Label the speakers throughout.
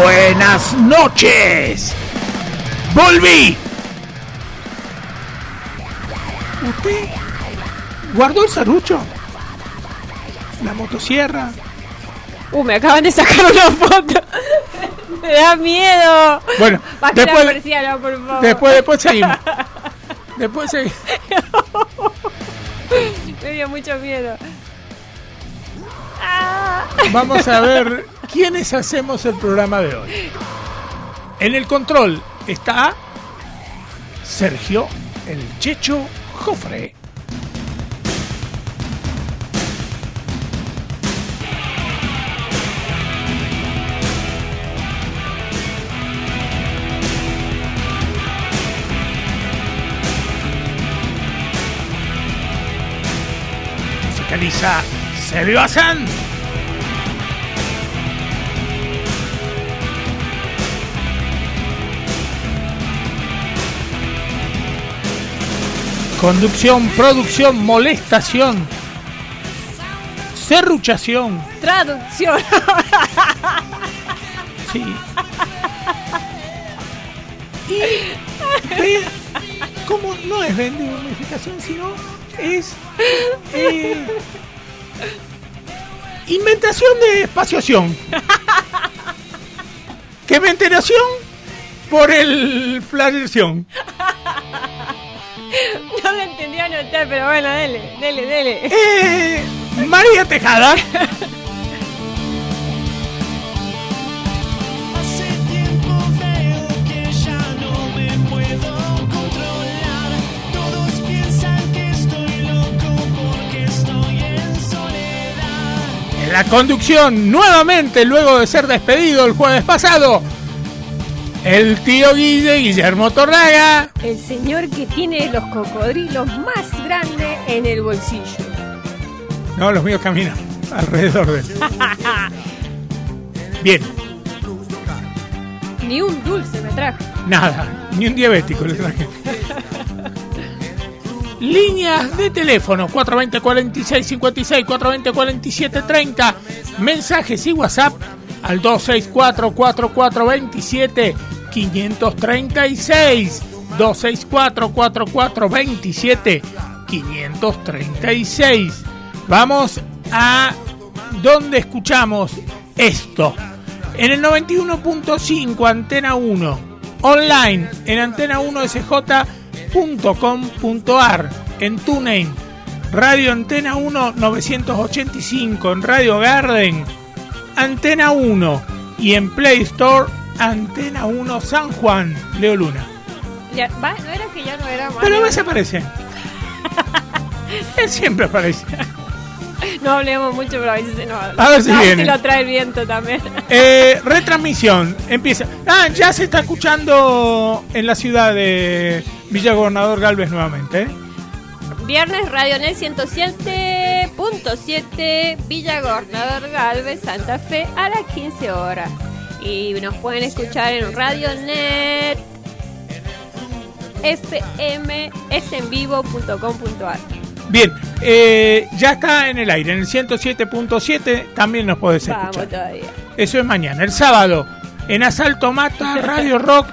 Speaker 1: Buenas noches. Volví. ¿Usted guardó el serrucho? La motosierra.
Speaker 2: Uh, me acaban de sacar una foto. me da miedo.
Speaker 1: Bueno,
Speaker 2: la
Speaker 1: después,
Speaker 2: persiana, por favor.
Speaker 1: después, después seguimos. Después seguimos.
Speaker 2: Me dio mucho miedo.
Speaker 1: Vamos a ver quiénes hacemos el programa de hoy. En el control está Sergio el Checho Jofre. Sergio Hassan. Conducción, producción, molestación, serruchación.
Speaker 2: Traducción.
Speaker 1: Sí. Y ve cómo no es vendificación, sino es eh, inventación de espaciación. Que ventilación por el flareción.
Speaker 2: Pero bueno, dele, dele, dele.
Speaker 1: Eh, María Tejada.
Speaker 3: Hace tiempo veo que ya no me puedo controlar. Todos piensan que estoy loco porque estoy en soledad.
Speaker 1: En la conducción, nuevamente, luego de ser despedido el jueves pasado, el tío Guille, Guillermo Torraga.
Speaker 2: El señor que tiene los cocodrilos más grandes en el bolsillo.
Speaker 1: No, los míos caminan alrededor de él. Bien,
Speaker 2: Ni un dulce me trajo.
Speaker 1: nada, ni un diabético le traje. Líneas de teléfono 420 46 56 420 47 30 mensajes y WhatsApp al 264 4427 536 264 4427 536 Vamos a donde escuchamos esto. En el 91.5 Antena 1 online en antena1sj.com.ar en TuneIn Radio Antena 1 985 en Radio Garden Antena 1 y en Play Store Antena 1 San Juan Leo Luna
Speaker 2: Ya, ¿va? ¿No era que ya no era más?
Speaker 1: pero a veces aparece él siempre aparece
Speaker 2: No hablemos mucho, pero a veces se nos
Speaker 1: A ver si viene.
Speaker 2: lo trae el viento también.
Speaker 1: Eh, retransmisión empieza ah ya se está escuchando en la ciudad de Villa Gobernador Galvez nuevamente ¿eh?
Speaker 2: Viernes Radionet 107.7 Villa Gobernador Galvez, Santa Fe a las 15 horas. Y nos pueden escuchar en Radionet FM esenvivo.com.ar.
Speaker 1: Bien, eh, ya está en el aire, en el 107.7 también nos podés
Speaker 2: Vamos
Speaker 1: escuchar.
Speaker 2: todavía.
Speaker 1: Eso es mañana. El sábado, en Asalto Mata, Radio Rock,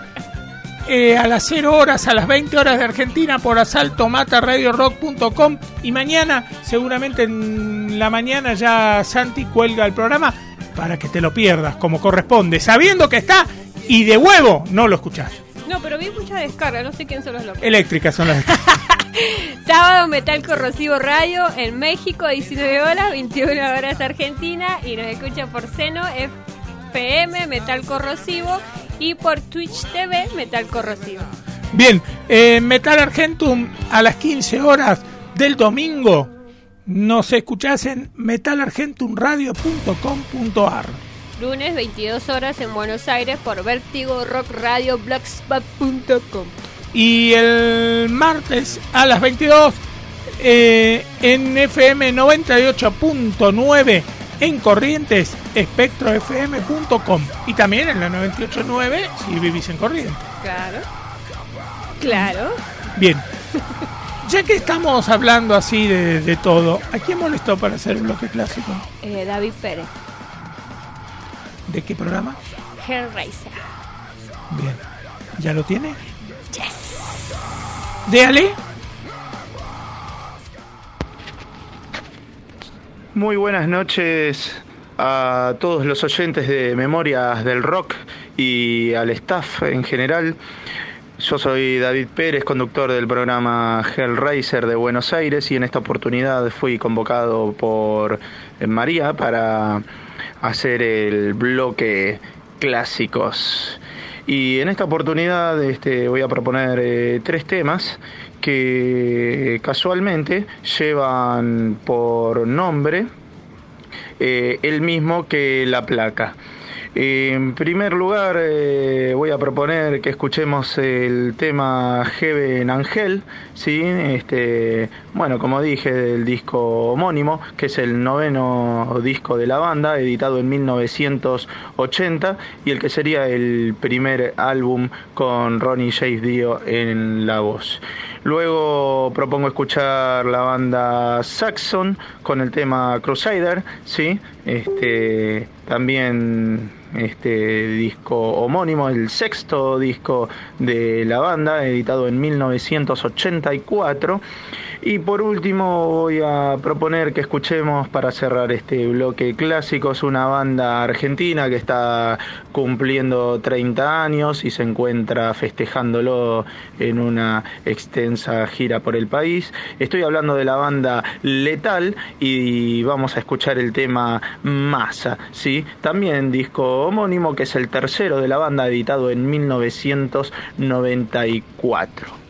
Speaker 1: eh, a las 0 horas, a las 20 horas de Argentina, por asaltomataradiorock.com. Y mañana, seguramente en la mañana, ya Santi cuelga el programa para que te lo pierdas como corresponde, sabiendo que está y de huevo no lo escuchás.
Speaker 2: No, pero vi mucha descarga, no sé quién son los locos.
Speaker 1: Eléctricas son las.
Speaker 2: Sábado Metal Corrosivo Radio en México, 19 horas, 21 horas Argentina. Y nos escucha por Seno FM Metal Corrosivo y por Twitch TV Metal Corrosivo.
Speaker 1: Bien, eh, Metal Argentum a las 15 horas del domingo nos escuchás en metalargentumradio.com.ar.
Speaker 2: Lunes 22 horas en Buenos Aires por Vértigo Rock Radio Blogspot.com.
Speaker 1: Y el martes a las 22 eh, en FM 98.9 en Corrientes, espectrofm.com. Y también en la 98.9 si vivís en Corrientes.
Speaker 2: Claro. Claro.
Speaker 1: Bien. Ya que estamos hablando así de, de todo, ¿a quién molestó para hacer el bloque clásico?
Speaker 2: Eh, David Pérez.
Speaker 1: ¿De qué programa?
Speaker 2: Hellraiser.
Speaker 1: Bien. ¿Ya lo tiene? ¿De Ale?
Speaker 4: Muy buenas noches a todos los oyentes de Memorias del Rock y al staff en general. Yo soy David Pérez, conductor del programa Hellraiser de Buenos Aires y en esta oportunidad fui convocado por eh, María para hacer el bloque clásicos. Y en esta oportunidad este, voy a proponer eh, tres temas que casualmente llevan por nombre eh, el mismo que la placa. En primer lugar, eh, voy a proponer que escuchemos el tema Heaven Angel, ¿sí? este, bueno, como dije, del disco homónimo, que es el noveno disco de la banda, editado en 1980, y el que sería el primer álbum con Ronnie James Dio en la voz. Luego propongo escuchar la banda Saxon con el tema Crusader, ¿sí? Este, también este disco homónimo, el sexto disco de la banda, editado en 1984. Y por último voy a proponer que escuchemos para cerrar este bloque clásicos una banda argentina que está cumpliendo 30 años y se encuentra festejándolo en una extensa gira por el país. Estoy hablando de la banda Letal y vamos a escuchar el tema Masa, ¿sí? También disco homónimo que es el tercero de la banda editado en 1994.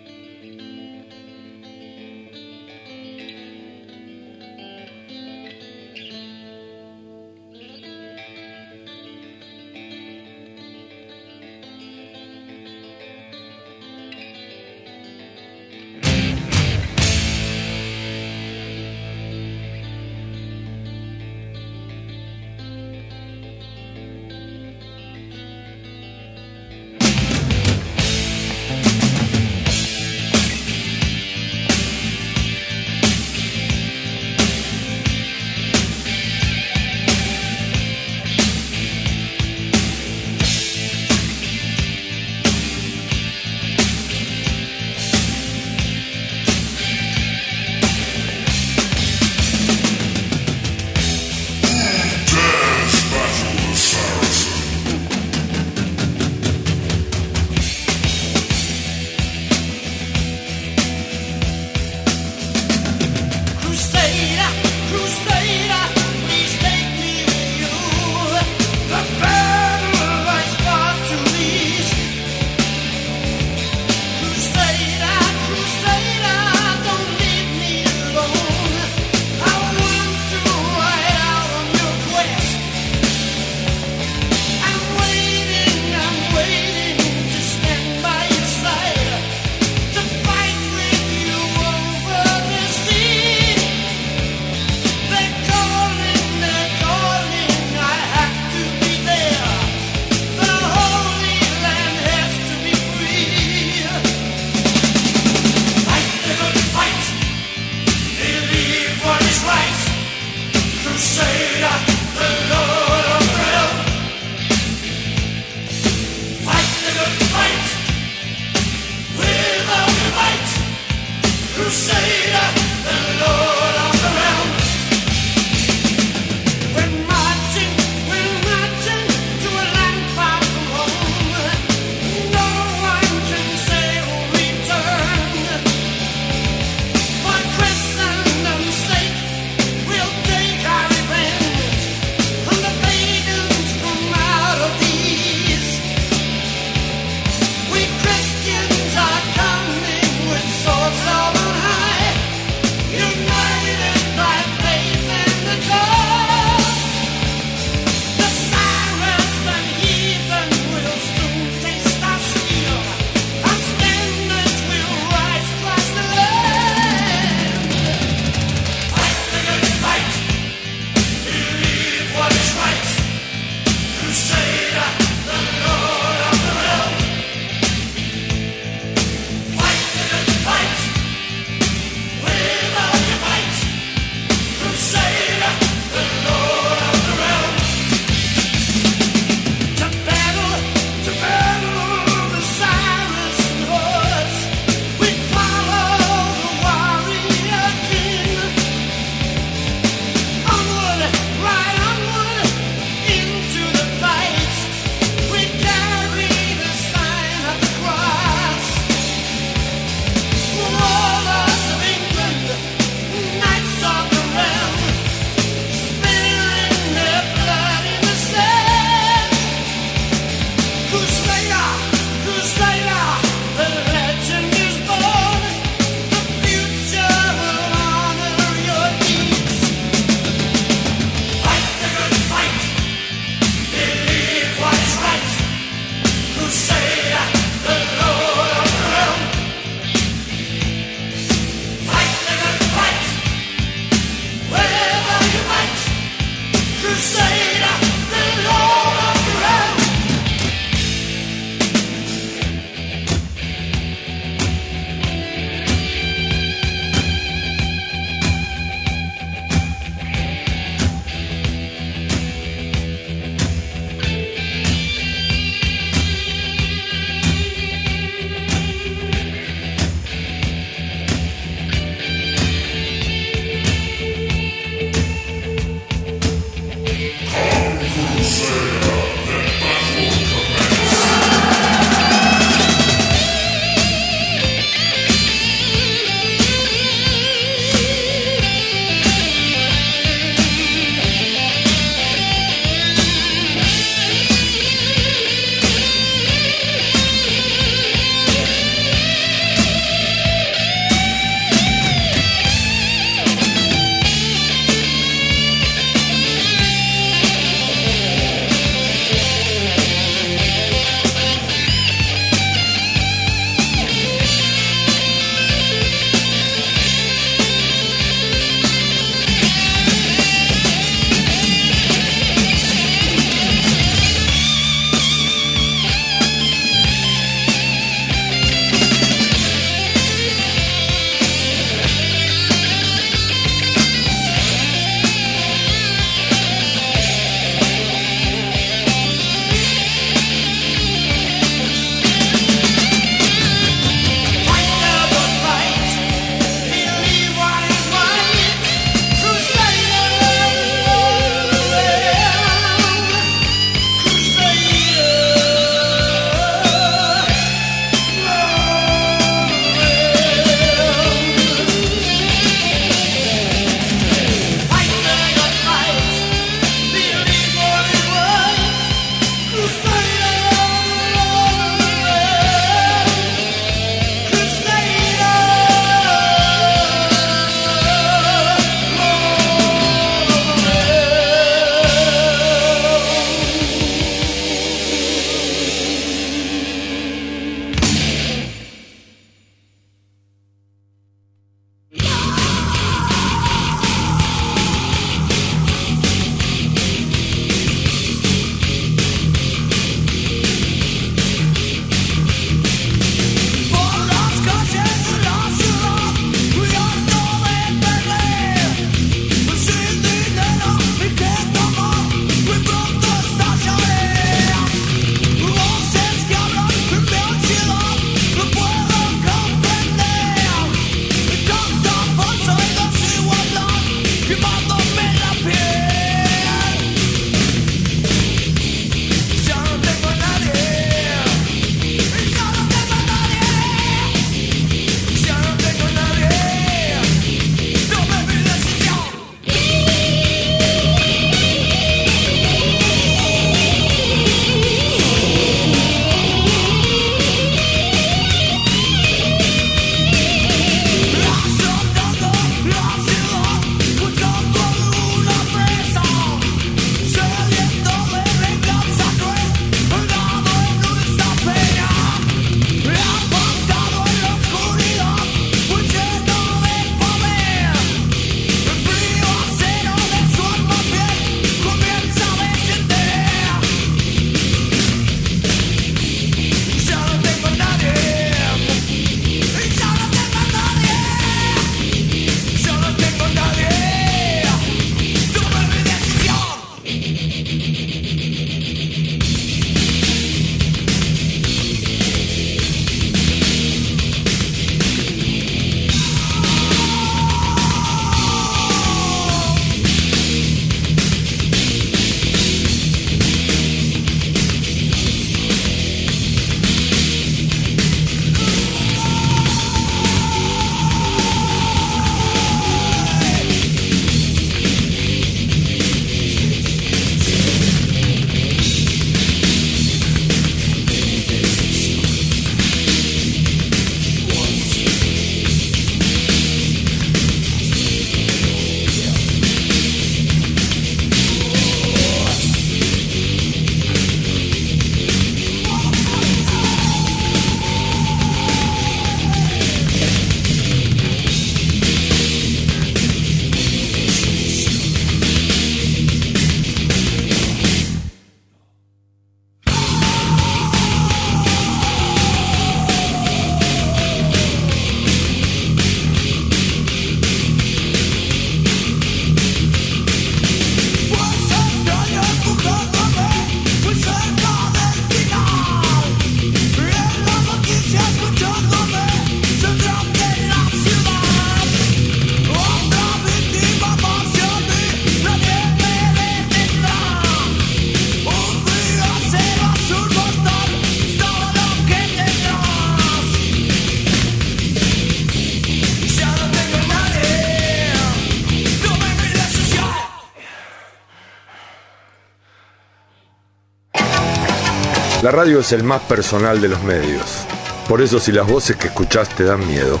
Speaker 5: La radio es el más personal de los medios. Por eso si las voces que escuchás te dan miedo,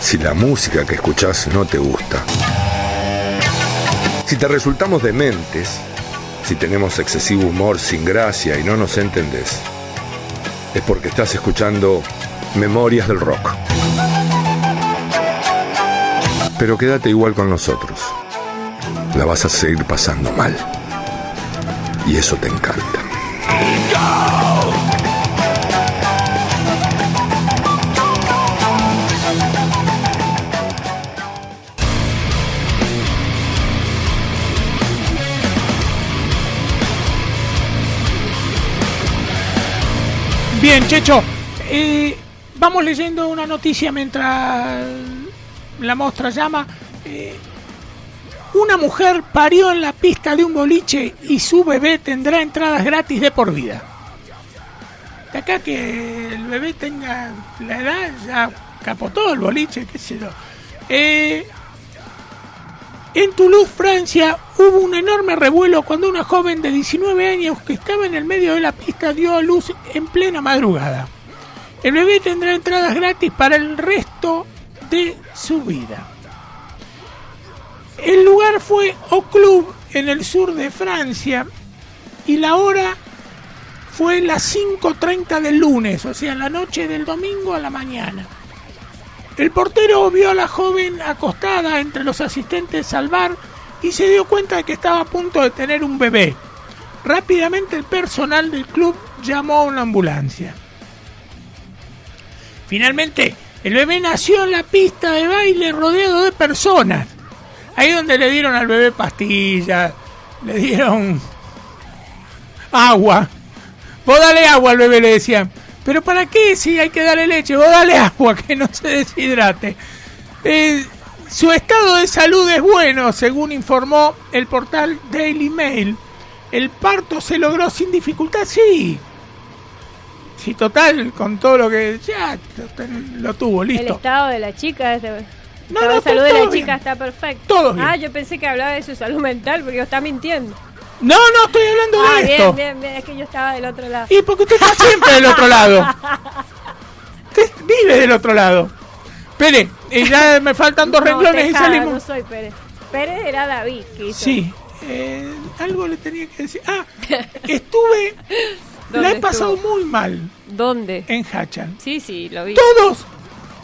Speaker 5: si la música que escuchás no te gusta, si te resultamos dementes, si tenemos excesivo humor sin gracia y no nos entendés, es porque estás escuchando Memorias del Rock. Pero quédate igual con nosotros. La vas a seguir pasando mal. Y eso te encanta.
Speaker 1: Bien, Checho, eh, vamos leyendo una noticia mientras la mostra llama. Eh, una mujer parió en la pista de un boliche y su bebé tendrá entradas gratis de por vida. De acá que el bebé tenga la edad, ya capotó el boliche, qué sé yo. Eh, en Toulouse, Francia, hubo un enorme revuelo cuando una joven de 19 años que estaba en el medio de la pista dio a luz en plena madrugada. El bebé tendrá entradas gratis para el resto de su vida. El lugar fue Au Club en el sur de Francia y la hora fue las 5.30 del lunes, o sea, la noche del domingo a la mañana. El portero vio a la joven acostada entre los asistentes al bar y se dio cuenta de que estaba a punto de tener un bebé. Rápidamente el personal del club llamó a una ambulancia. Finalmente, el bebé nació en la pista de baile rodeado de personas. Ahí donde le dieron al bebé pastillas, le dieron agua. Vos dale agua al bebé, le decían. Pero ¿para qué si hay que darle leche? Vos dale agua, que no se deshidrate. Eh, su estado de salud es bueno, según informó el portal Daily Mail. El parto se logró sin dificultad, sí. Sí, total, con todo lo que ya lo tuvo,
Speaker 2: El
Speaker 1: listo.
Speaker 2: estado de la chica, este, el
Speaker 1: No, no,
Speaker 2: de
Speaker 1: está
Speaker 2: salud de la chica
Speaker 1: bien.
Speaker 2: está perfecto.
Speaker 1: Todo bien.
Speaker 2: Ah, yo pensé que hablaba de su salud mental porque está mintiendo.
Speaker 1: No, no, estoy hablando
Speaker 2: Ah,
Speaker 1: de esto.
Speaker 2: bien, bien, bien, es que yo estaba del otro lado.
Speaker 1: Y porque usted está siempre del otro lado. Usted vive del otro lado. Espere, y ya me faltan dos
Speaker 2: No,
Speaker 1: renglones y salimos.
Speaker 2: No soy Pérez. Pérez era David que hizo.
Speaker 1: Sí, eh, algo le tenía que decir. Ah, estuve. La
Speaker 2: ¿Dónde
Speaker 1: he pasado muy mal
Speaker 2: ¿Dónde?
Speaker 1: en Hachan.
Speaker 2: Sí, sí, lo vi.
Speaker 1: Todos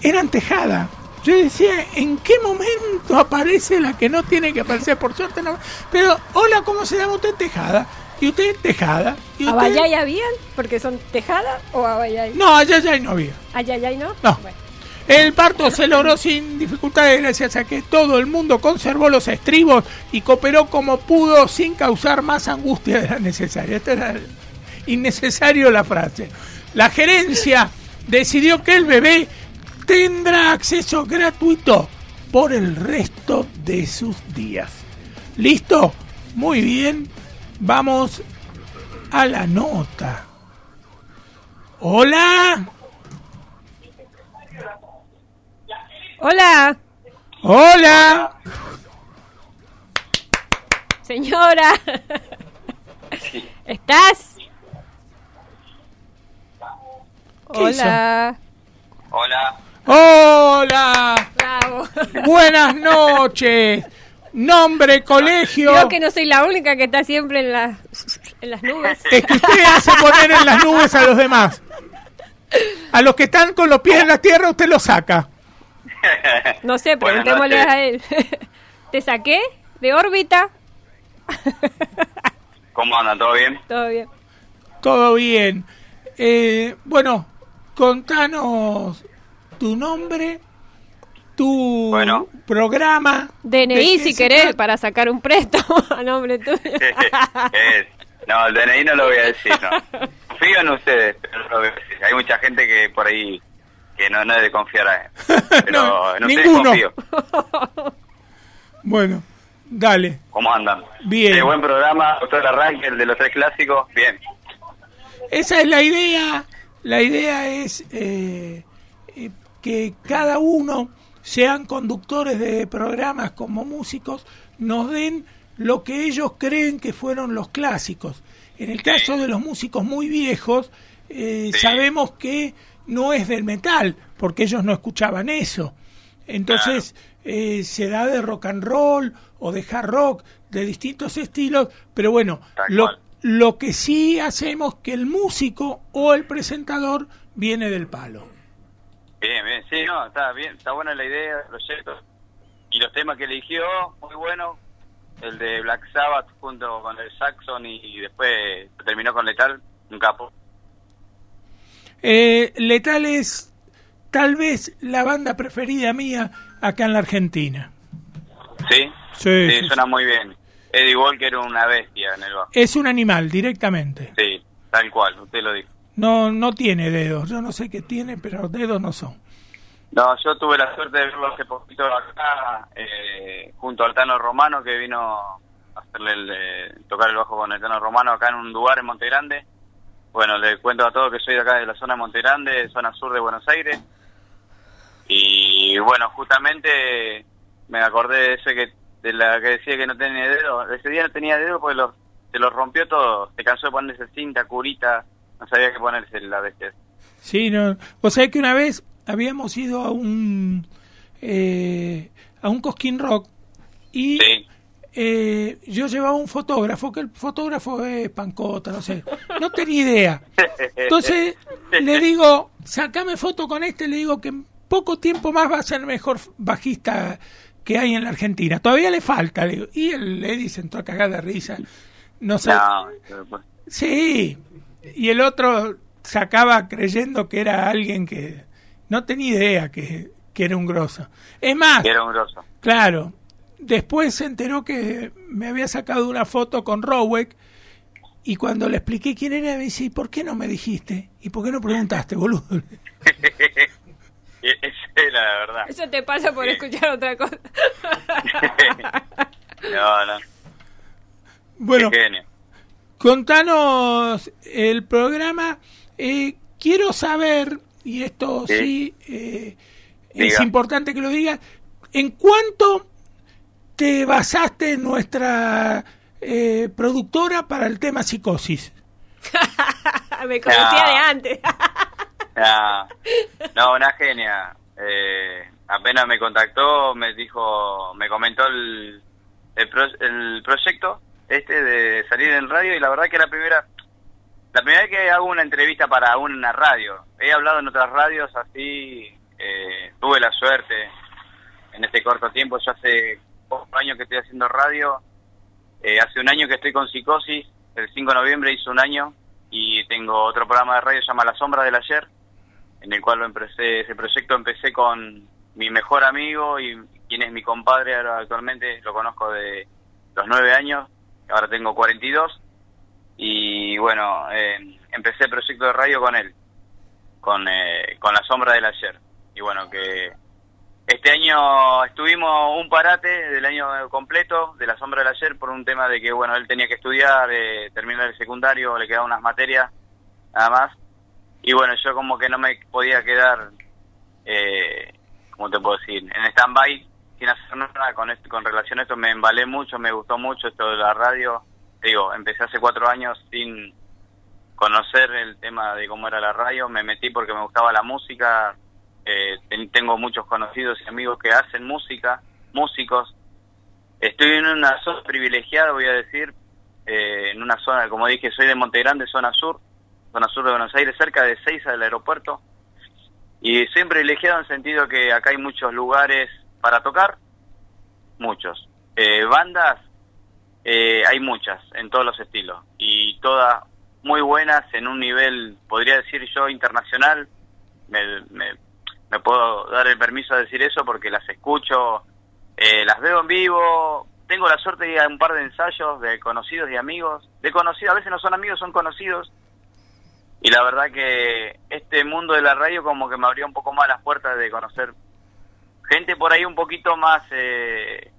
Speaker 1: eran tejada. Yo decía, ¿en qué momento aparece la que no tiene que aparecer? Por suerte no. Pero, hola, ¿cómo se llama usted? Tejada. Y usted, Tejada. Y usted...
Speaker 2: ¿Abayay habían? Porque son tejada o abayay.
Speaker 1: No, ya no había.
Speaker 2: ¿Ayayay no?
Speaker 1: No.
Speaker 2: Bueno.
Speaker 1: El parto se logró sin dificultades gracias a que todo el mundo conservó los estribos y cooperó como pudo sin causar más angustia de la necesaria. Esta era innecesario la frase. La gerencia decidió que el bebé tendrá acceso gratuito por el resto de sus días. ¿Listo? Muy bien. Vamos a la nota. Hola.
Speaker 2: Hola,
Speaker 1: Hola.
Speaker 2: señora. ¿Estás?
Speaker 1: ¿Qué
Speaker 2: Hola.
Speaker 6: Hola.
Speaker 1: Hola.
Speaker 2: Bravo.
Speaker 1: Buenas noches. Nombre, colegio.
Speaker 2: Creo que no soy la única que está siempre en las, en las nubes.
Speaker 1: Es que usted hace poner en las nubes a los demás. A los que están con los pies en la tierra, usted los saca.
Speaker 2: No sé, preguntémosle a él. ¿Te saqué de órbita?
Speaker 6: ¿Cómo andan? ¿Todo bien?
Speaker 2: Todo bien.
Speaker 1: Todo bien. Eh, bueno, contanos tu nombre, tu
Speaker 6: Bueno.
Speaker 1: programa. de
Speaker 2: DNI si querés para sacar un préstamo a nombre tuyo.
Speaker 6: Es- no, el DNI no lo voy a decir, no. Confío en ustedes, pero no lo voy a decir. Hay mucha gente que por ahí que no, no es de confiar, pero
Speaker 1: No,
Speaker 6: en
Speaker 1: ninguno.
Speaker 6: confío.
Speaker 1: Bueno, dale.
Speaker 6: ¿Cómo andan?
Speaker 1: Bien.
Speaker 6: Eh, buen programa, doctor Arranque, el de los tres clásicos. Bien.
Speaker 1: Esa es la idea. La idea es eh, eh, que cada uno, sean conductores de programas como músicos, nos den lo que ellos creen que fueron los clásicos. En el caso de los músicos muy viejos, eh,
Speaker 6: Sí.
Speaker 1: sabemos que no es del metal, porque ellos no escuchaban eso. Entonces, eh, se da de rock and roll o de hard rock, de distintos estilos, pero bueno, lo, lo que sí hacemos que el músico o el presentador viene del palo.
Speaker 6: Bien, bien, sí, no, está bien, está buena la idea, el proyecto. Y los temas que eligió, muy bueno. El de Black Sabbath junto con el Saxon y, y después terminó con Letal, un capo.
Speaker 1: Eh, Letal es tal vez la banda preferida mía acá en la Argentina.
Speaker 6: ¿Sí?
Speaker 1: Sí, sí,
Speaker 6: suena muy bien. Eddie Walker era una bestia en el bajo.
Speaker 1: Es un animal directamente.
Speaker 6: Sí, tal cual, usted lo dijo.
Speaker 1: No, no tiene dedos. Yo no sé qué tiene, pero dedos no son.
Speaker 6: No, yo tuve la suerte de verlo hace poquito acá, eh, junto al Tano Romano, que vino a hacerle el, eh, tocar el bajo con el Tano Romano acá en un lugar en Monte Grande. Bueno, le cuento a todos que soy de acá de la zona de Monte Grande, zona sur de Buenos Aires. Y bueno, justamente me acordé de ese que de la que decía que no tenía dedo. Ese día no tenía dedo porque los, se los rompió todo. Se cansó de ponerse cinta, curita, no sabía qué ponerse la bestia.
Speaker 1: Sí, no. Vos sabés que una vez habíamos ido a un eh, a un Cosquín Rock y
Speaker 6: Sí.
Speaker 1: Eh, yo llevaba un fotógrafo, que el fotógrafo es pancota, no sé, no tenía idea. Entonces le digo, sacame foto con este, le digo que en poco tiempo más va a ser el mejor bajista que hay en la Argentina. Todavía le falta, le digo. Y el Eddie se entró a cagar de risa. No sé.
Speaker 6: No,
Speaker 1: Sí. Y el otro sacaba creyendo que era alguien que no tenía idea que, que era un grosso. Es más,
Speaker 6: era un grosso.
Speaker 1: claro, después se enteró que me había sacado una foto con Rowek y cuando le expliqué quién era, me dice, ¿y por qué no me dijiste? ¿Y por qué no preguntaste, boludo?
Speaker 6: E- Esa era la verdad.
Speaker 2: Eso te pasa por
Speaker 6: Sí.
Speaker 2: escuchar otra cosa.
Speaker 6: no, no.
Speaker 1: Bueno, contanos el programa. Eh, quiero saber, y esto sí,
Speaker 6: Sí.
Speaker 1: eh, es importante que lo digas, ¿en cuánto te basaste en nuestra eh, productora para el tema psicosis?
Speaker 2: Me conocía
Speaker 6: No.
Speaker 2: de antes.
Speaker 6: No, no, una genia. Eh, apenas me contactó, me dijo, me comentó el, el, pro- el proyecto este de salir en radio y la verdad que la primera, la primera vez que hago una entrevista para una radio. He hablado en otras radios así, eh, tuve la suerte en este corto tiempo. Yo hace años que estoy haciendo radio. Eh, hace un año que estoy con psicosis. El 5 de noviembre hizo un año y tengo otro programa de radio que se llama La Sombra del Ayer, en el cual lo empecé, ese proyecto empecé con mi mejor amigo y quien es mi compadre ahora actualmente, lo conozco de los nueve años, ahora tengo 42 y bueno, eh, empecé el proyecto de radio con él, con, eh, con La Sombra del Ayer. Y bueno, que este año estuvimos un parate del año completo de la sombra del ayer por un tema de que, bueno, él tenía que estudiar, eh, terminar el secundario, le quedaban unas materias, nada más. Y bueno, yo como que no me podía quedar, eh, ¿cómo te puedo decir? En stand-by, sin hacer nada con, esto, con relación a esto. Me embalé mucho, me gustó mucho esto de la radio. Digo, empecé hace cuatro años sin conocer el tema de cómo era la radio. Me metí porque me gustaba la música, eh, ten- tengo muchos conocidos y amigos que hacen música, músicos. Estoy en una zona privilegiada, voy a decir, eh, en una zona, como dije, soy de Monte Grande, zona sur, zona sur de Buenos Aires, cerca de Seiza del aeropuerto. Y soy privilegiado en el sentido que acá hay muchos lugares para tocar, muchos. Eh, bandas, eh, hay muchas, en todos los estilos, y todas muy buenas en un nivel, podría decir yo, internacional. Me, me, me puedo dar el permiso de decir eso porque las escucho, eh, las veo en vivo. Tengo la suerte de ir a un par de ensayos de conocidos y amigos. De conocidos, a veces no son amigos, son conocidos. Y la verdad que este mundo de la radio como que me abrió un poco más las puertas de conocer gente por ahí un poquito más eh,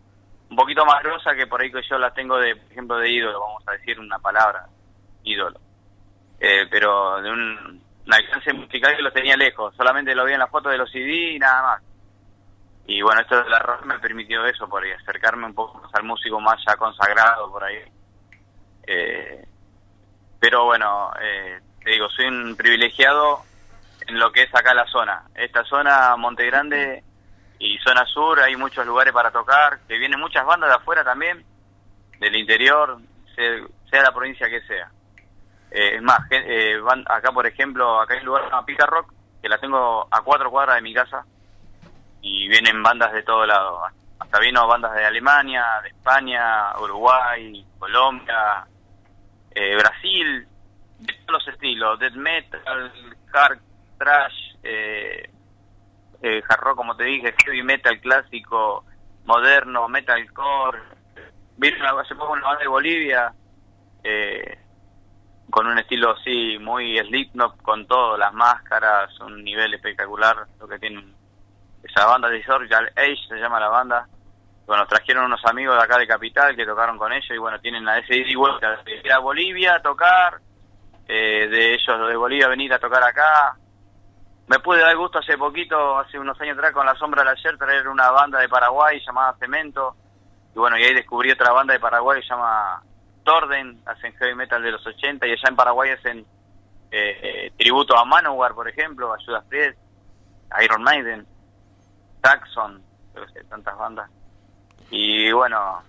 Speaker 6: un poquito más grosa que por ahí que yo las tengo de por ejemplo de ídolo vamos a decir una palabra ídolo eh, pero de un, un alcance musical que los tenía lejos solamente lo vi en la foto de los CD y nada más Y bueno, esto de la rock me permitió eso, por ahí, acercarme un poco más al músico más ya consagrado por ahí. Eh, pero bueno, eh, te digo, soy un privilegiado en lo que es acá la zona. Esta zona, Monte Grande y zona sur, hay muchos lugares para tocar, que vienen muchas bandas de afuera también, del interior, sea la provincia que sea. Eh, es más, eh, van- acá por ejemplo, acá hay un lugar que se llama Pica Rock, que la tengo a cuatro cuadras de mi casa, y vienen bandas de todo lado. Hasta vino bandas de Alemania, de España, Uruguay, Colombia, eh, Brasil, de todos los estilos, death metal, hard trash, eh, eh, hard rock, como te dije, heavy metal clásico, moderno, metalcore. Vino hace poco una banda de Bolivia, eh, con un estilo así muy Slipknot, con todo, las máscaras, un nivel espectacular, lo que tienen esa banda de Social Age, se llama la banda. Bueno, trajeron unos amigos de acá de Capital que tocaron con ellos y bueno, tienen la ese ida vuelta de ir a Bolivia a tocar, eh, de ellos de Bolivia venir a tocar acá. Me pude dar gusto hace poquito, hace unos años atrás, con La Sombra del Ayer, traer una banda de Paraguay llamada Cemento. Y bueno, y ahí descubrí otra banda de Paraguay que se llama Torden, hacen heavy metal de los 80 y allá en Paraguay hacen eh, eh, tributo a Manowar, por ejemplo, a Judas Priest, Iron Maiden, Saxon, tantas bandas. Y bueno,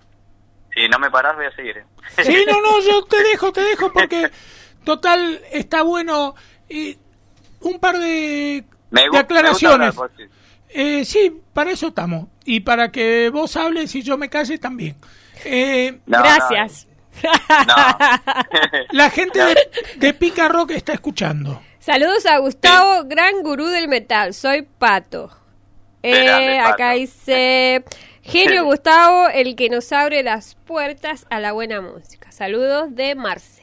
Speaker 6: si no me parás voy a seguir. ¿eh?
Speaker 1: Sí, no, no, yo te dejo, te dejo porque total está bueno eh, un par de,
Speaker 6: Me
Speaker 1: de aclaraciones.
Speaker 6: hablar.
Speaker 1: Eh, sí, para eso estamos. Y para que vos hables y yo me calle también. Eh,
Speaker 6: No,
Speaker 2: Gracias.
Speaker 6: No.
Speaker 1: la gente de, de Pica Rock está escuchando.
Speaker 2: Saludos a Gustavo, gran gurú del metal. Soy Pato. Eh, acá dice Genio Gustavo, el que nos abre las puertas a la buena música. Saludos de Marce.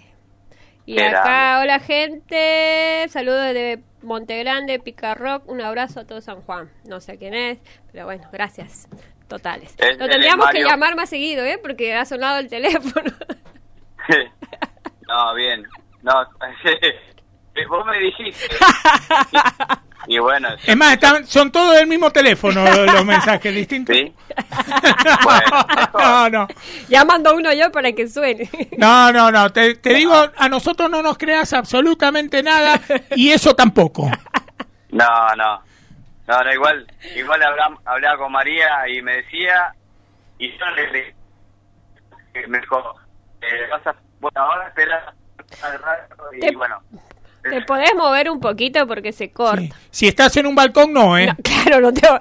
Speaker 2: Y acá, hola gente, saludos de Montegrande, Pica Rock, un abrazo a todo San Juan. No sé quién es, pero bueno, gracias. Totales.
Speaker 6: Es-
Speaker 2: Lo tendríamos que llamar más seguido, ¿eh? Porque ha sonado el teléfono.
Speaker 6: no, bien. No, vos me dijiste. Y bueno,
Speaker 1: Es más, están- son todos del mismo teléfono los mensajes distintos.
Speaker 6: sí. Bueno,
Speaker 1: no, no.
Speaker 2: ya mando uno yo para que suene.
Speaker 1: No, no, no. Te, te digo, a nosotros no nos creas absolutamente nada y eso tampoco.
Speaker 6: No, no. No, no, igual, igual hablaba, hablaba con María y me decía, y yo le me dijo, eh, vas a, bueno, ahora espera al rato y
Speaker 2: Te-
Speaker 6: bueno.
Speaker 2: Te podés mover un poquito porque se corta.
Speaker 1: Sí. Si estás en un balcón, no, ¿eh?
Speaker 2: No, claro, no te no,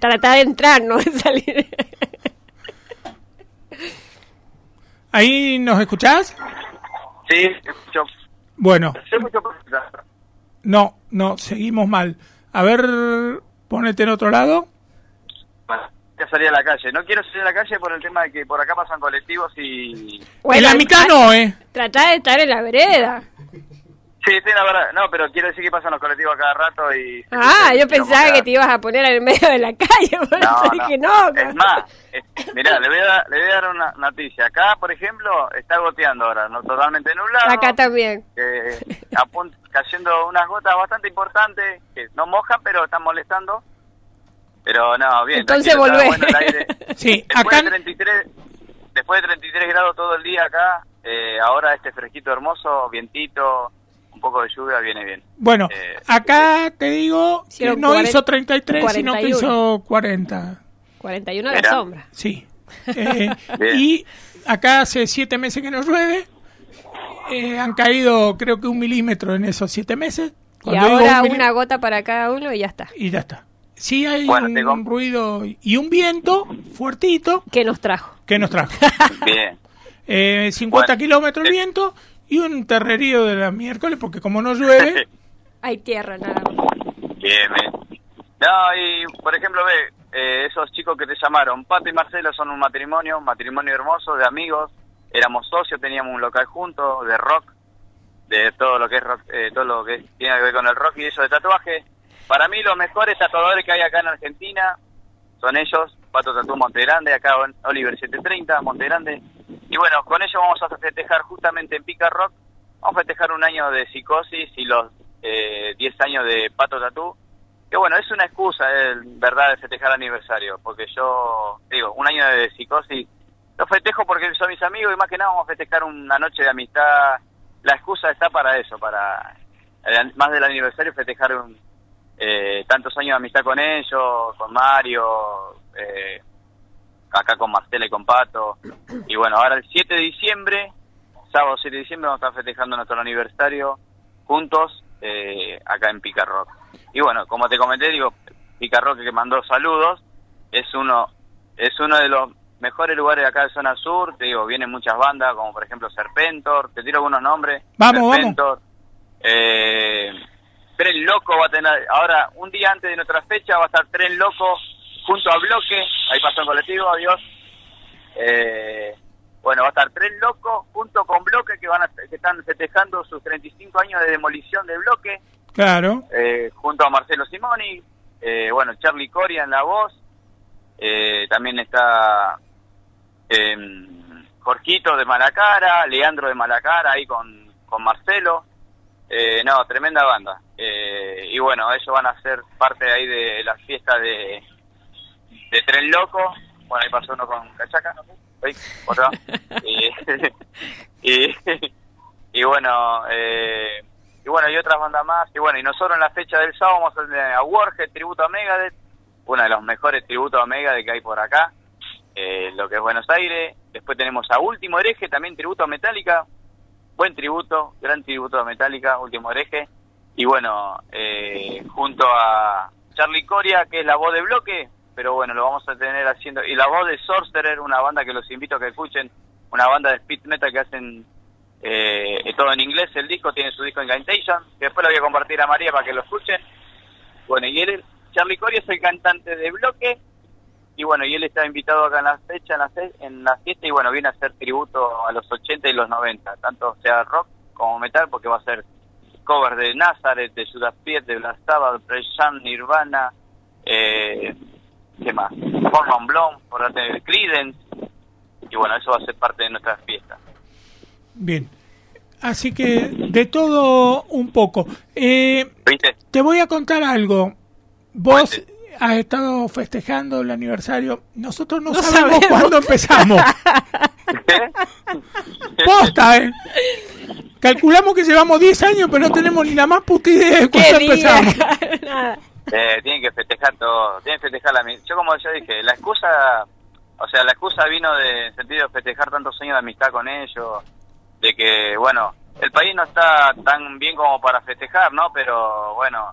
Speaker 2: Trata de entrar, no de salir.
Speaker 1: ¿Ahí nos escuchás?
Speaker 6: Sí, escucho,
Speaker 1: Bueno, no, no, seguimos mal. A ver, ponete en otro lado.
Speaker 6: Bueno, voy a salir a la calle. No quiero salir a la calle por el tema de que por acá pasan colectivos y...
Speaker 1: en la mitad no, ¿eh?
Speaker 2: Trata de estar en la vereda.
Speaker 6: Sí, sí, la verdad. No, pero quiero decir que pasan los colectivos a cada rato y...
Speaker 2: Ah, yo pensaba que te ibas a poner en el medio de la calle, por eso
Speaker 6: No,
Speaker 2: dije no.
Speaker 6: Es más, es- mirá, le voy, a dar, le voy a dar una noticia. Acá, por ejemplo, está goteando ahora, no totalmente nublado.
Speaker 2: Acá también.
Speaker 6: eh, cayendo unas gotas bastante importantes que no mojan, pero están molestando. Pero no, bien.
Speaker 2: Entonces volvé.
Speaker 6: bueno el aire.
Speaker 1: Sí,
Speaker 6: Después
Speaker 1: acá...
Speaker 6: de 33, después de 33 grados todo el día acá, eh, ahora este fresquito hermoso, vientito, un poco de lluvia, viene bien.
Speaker 1: Bueno,
Speaker 6: Eh,
Speaker 1: acá te digo que no
Speaker 2: cuaren-
Speaker 1: hizo 33, sino que
Speaker 2: 41.
Speaker 1: hizo 40.
Speaker 2: 41 a la
Speaker 6: Mira.
Speaker 2: sombra.
Speaker 1: Sí. Eh, y acá hace siete meses que no llueve. Eh, han caído creo que un milímetro en esos siete meses.
Speaker 2: Y
Speaker 1: Cuando digo
Speaker 2: ahora
Speaker 1: un
Speaker 2: una gota para cada uno y ya está.
Speaker 1: Y ya está. Sí hay
Speaker 6: Bueno,
Speaker 1: un,
Speaker 6: com-
Speaker 1: ruido y un viento fuertito
Speaker 2: ¿Qué nos trajo?
Speaker 1: que nos trajo.
Speaker 6: Bien.
Speaker 1: Eh, 50
Speaker 6: Bueno,
Speaker 1: kilómetros el
Speaker 6: eh.
Speaker 1: viento y un terrerío de la miércoles porque como no llueve...
Speaker 2: Hay tierra nada más.
Speaker 6: Bien, bien. No, y por ejemplo, ve, eh, esos chicos que te llamaron, Pato y Marcelo son un matrimonio, un matrimonio hermoso de amigos, éramos socios, teníamos un local juntos de rock, de todo lo que es rock, eh, todo lo que tiene que ver con el rock y eso de tatuaje. Para mí los mejores tatuadores que hay acá en Argentina son ellos, Pato Tatu Montegrande, acá en Oliver 730, Montegrande. Y bueno, con ellos vamos a festejar justamente en Pica Rock, vamos a festejar un año de psicosis y los eh, 10 años de Pato Tatú que bueno, es una excusa, eh, en verdad, de festejar aniversario, porque yo, digo, un año de psicosis, lo festejo porque son mis amigos y más que nada vamos a festejar una noche de amistad. La excusa está para eso, para, eh, más del aniversario, festejar un, eh, tantos años de amistad con ellos, con Mario, eh, acá con Marcela y con Pato. Y bueno, ahora el 7 de diciembre, sábado 7 de diciembre, vamos a estar festejando nuestro aniversario juntos eh, acá en Picarrock. Y bueno, como te comenté, digo, Picarrock que mandó saludos, es uno, es uno de los mejores lugares de acá de zona sur, te digo, vienen muchas bandas, como por ejemplo Serpentor, te tiro algunos nombres.
Speaker 1: Vamos,
Speaker 6: Serpentor, Eh, Tren Loco va a tener, ahora, un día antes de nuestra fecha va a estar Tren Loco junto a Bloque, ahí pasó el colectivo, adiós. Eh, bueno, va a estar Tren Loco junto con Bloque, que van a, que están festejando sus 35 años de demolición de Bloque,
Speaker 1: Claro.
Speaker 6: eh, junto a Marcelo Simoni, eh, bueno, Charlie Coria en la voz, eh, también está eh, Jorquito de Malacara, Leandro de Malacara ahí con, con Marcelo, eh, no, tremenda banda. Eh, y bueno, ellos van a ser parte ahí de la fiesta de, de Tren Loco, bueno, ahí pasó uno con Cachaca, ¿no? Ahí, otro. y, y, y bueno, eh, y bueno, y otras bandas más. Y bueno, y nosotros en la fecha del sábado vamos a hacer a Warhead, tributo a Megadeth, uno de los mejores tributos a Megadeth que hay por acá, eh, lo que es Buenos Aires. Después tenemos a Último Hereje, también tributo a Metallica, buen tributo, gran tributo a Metallica, Último Hereje. Y bueno, eh, junto a Charlie Coria, que es la voz de bloque, pero bueno, lo vamos a tener haciendo. Y la voz de Sorcerer, una banda que los invito a que escuchen, una banda de speed metal que hacen eh, todo en inglés. El disco tiene su disco Incantation, que después lo voy a compartir a María para que lo escuchen. Bueno, y él, Charlie Coria es el cantante de bloque. Y bueno, y él está invitado acá en la fecha, en la, en la fiesta, y bueno, viene a hacer tributo a los 80 y los 90, tanto sea rock como metal, porque va a ser covers de Nazareth, de Judas Priest, de Black Sabbath, Jam, Nirvana, eh, ¿qué más? Forman Blom, por el Creedence, y bueno, eso va a ser parte de nuestra fiesta.
Speaker 1: Bien. Así que de todo un poco. Eh,
Speaker 6: ¿Viste?
Speaker 1: te voy a contar algo. Vos
Speaker 6: Cuente.
Speaker 1: has estado festejando el aniversario. Nosotros no,
Speaker 2: No
Speaker 1: sabemos,
Speaker 2: sabemos.
Speaker 1: cuándo empezamos. Posta, ¿eh? Calculamos que llevamos 10 años, pero no tenemos ni la más puta idea de
Speaker 2: ¿Qué
Speaker 1: cuándo empezamos.
Speaker 2: Nada.
Speaker 6: Eh, tienen que festejar todo, tienen que festejar la mi- Yo como ya dije, la excusa, o sea, la excusa vino de en sentido de festejar tantos años de amistad con ellos, de que, bueno, el país no está tan bien como para festejar, ¿no? Pero bueno,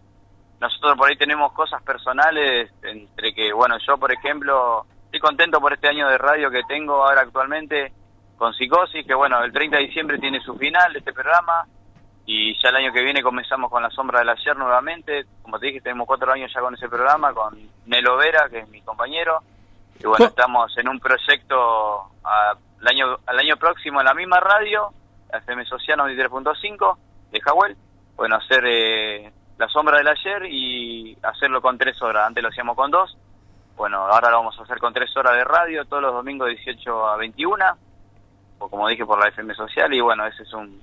Speaker 6: nosotros por ahí tenemos cosas personales, entre que, bueno, yo por ejemplo, estoy contento por este año de radio que tengo ahora actualmente con Psicosis, que bueno, el 30 de diciembre tiene su final este programa, y ya el año que viene comenzamos con La Sombra del Ayer nuevamente. Como te dije, tenemos cuatro años ya con ese programa, con Nelo Vera, que es mi compañero. Y bueno, estamos en un proyecto a- al, año, al año próximo en la misma radio, FM Social 93.5 de Jahuel. Bueno, hacer eh, La Sombra del Ayer y hacerlo con tres horas. Antes lo hacíamos con dos. Bueno, ahora lo vamos a hacer con tres horas de radio, todos los domingos de 18 a 21. O como dije, por la FM Social. Y bueno, ese es un,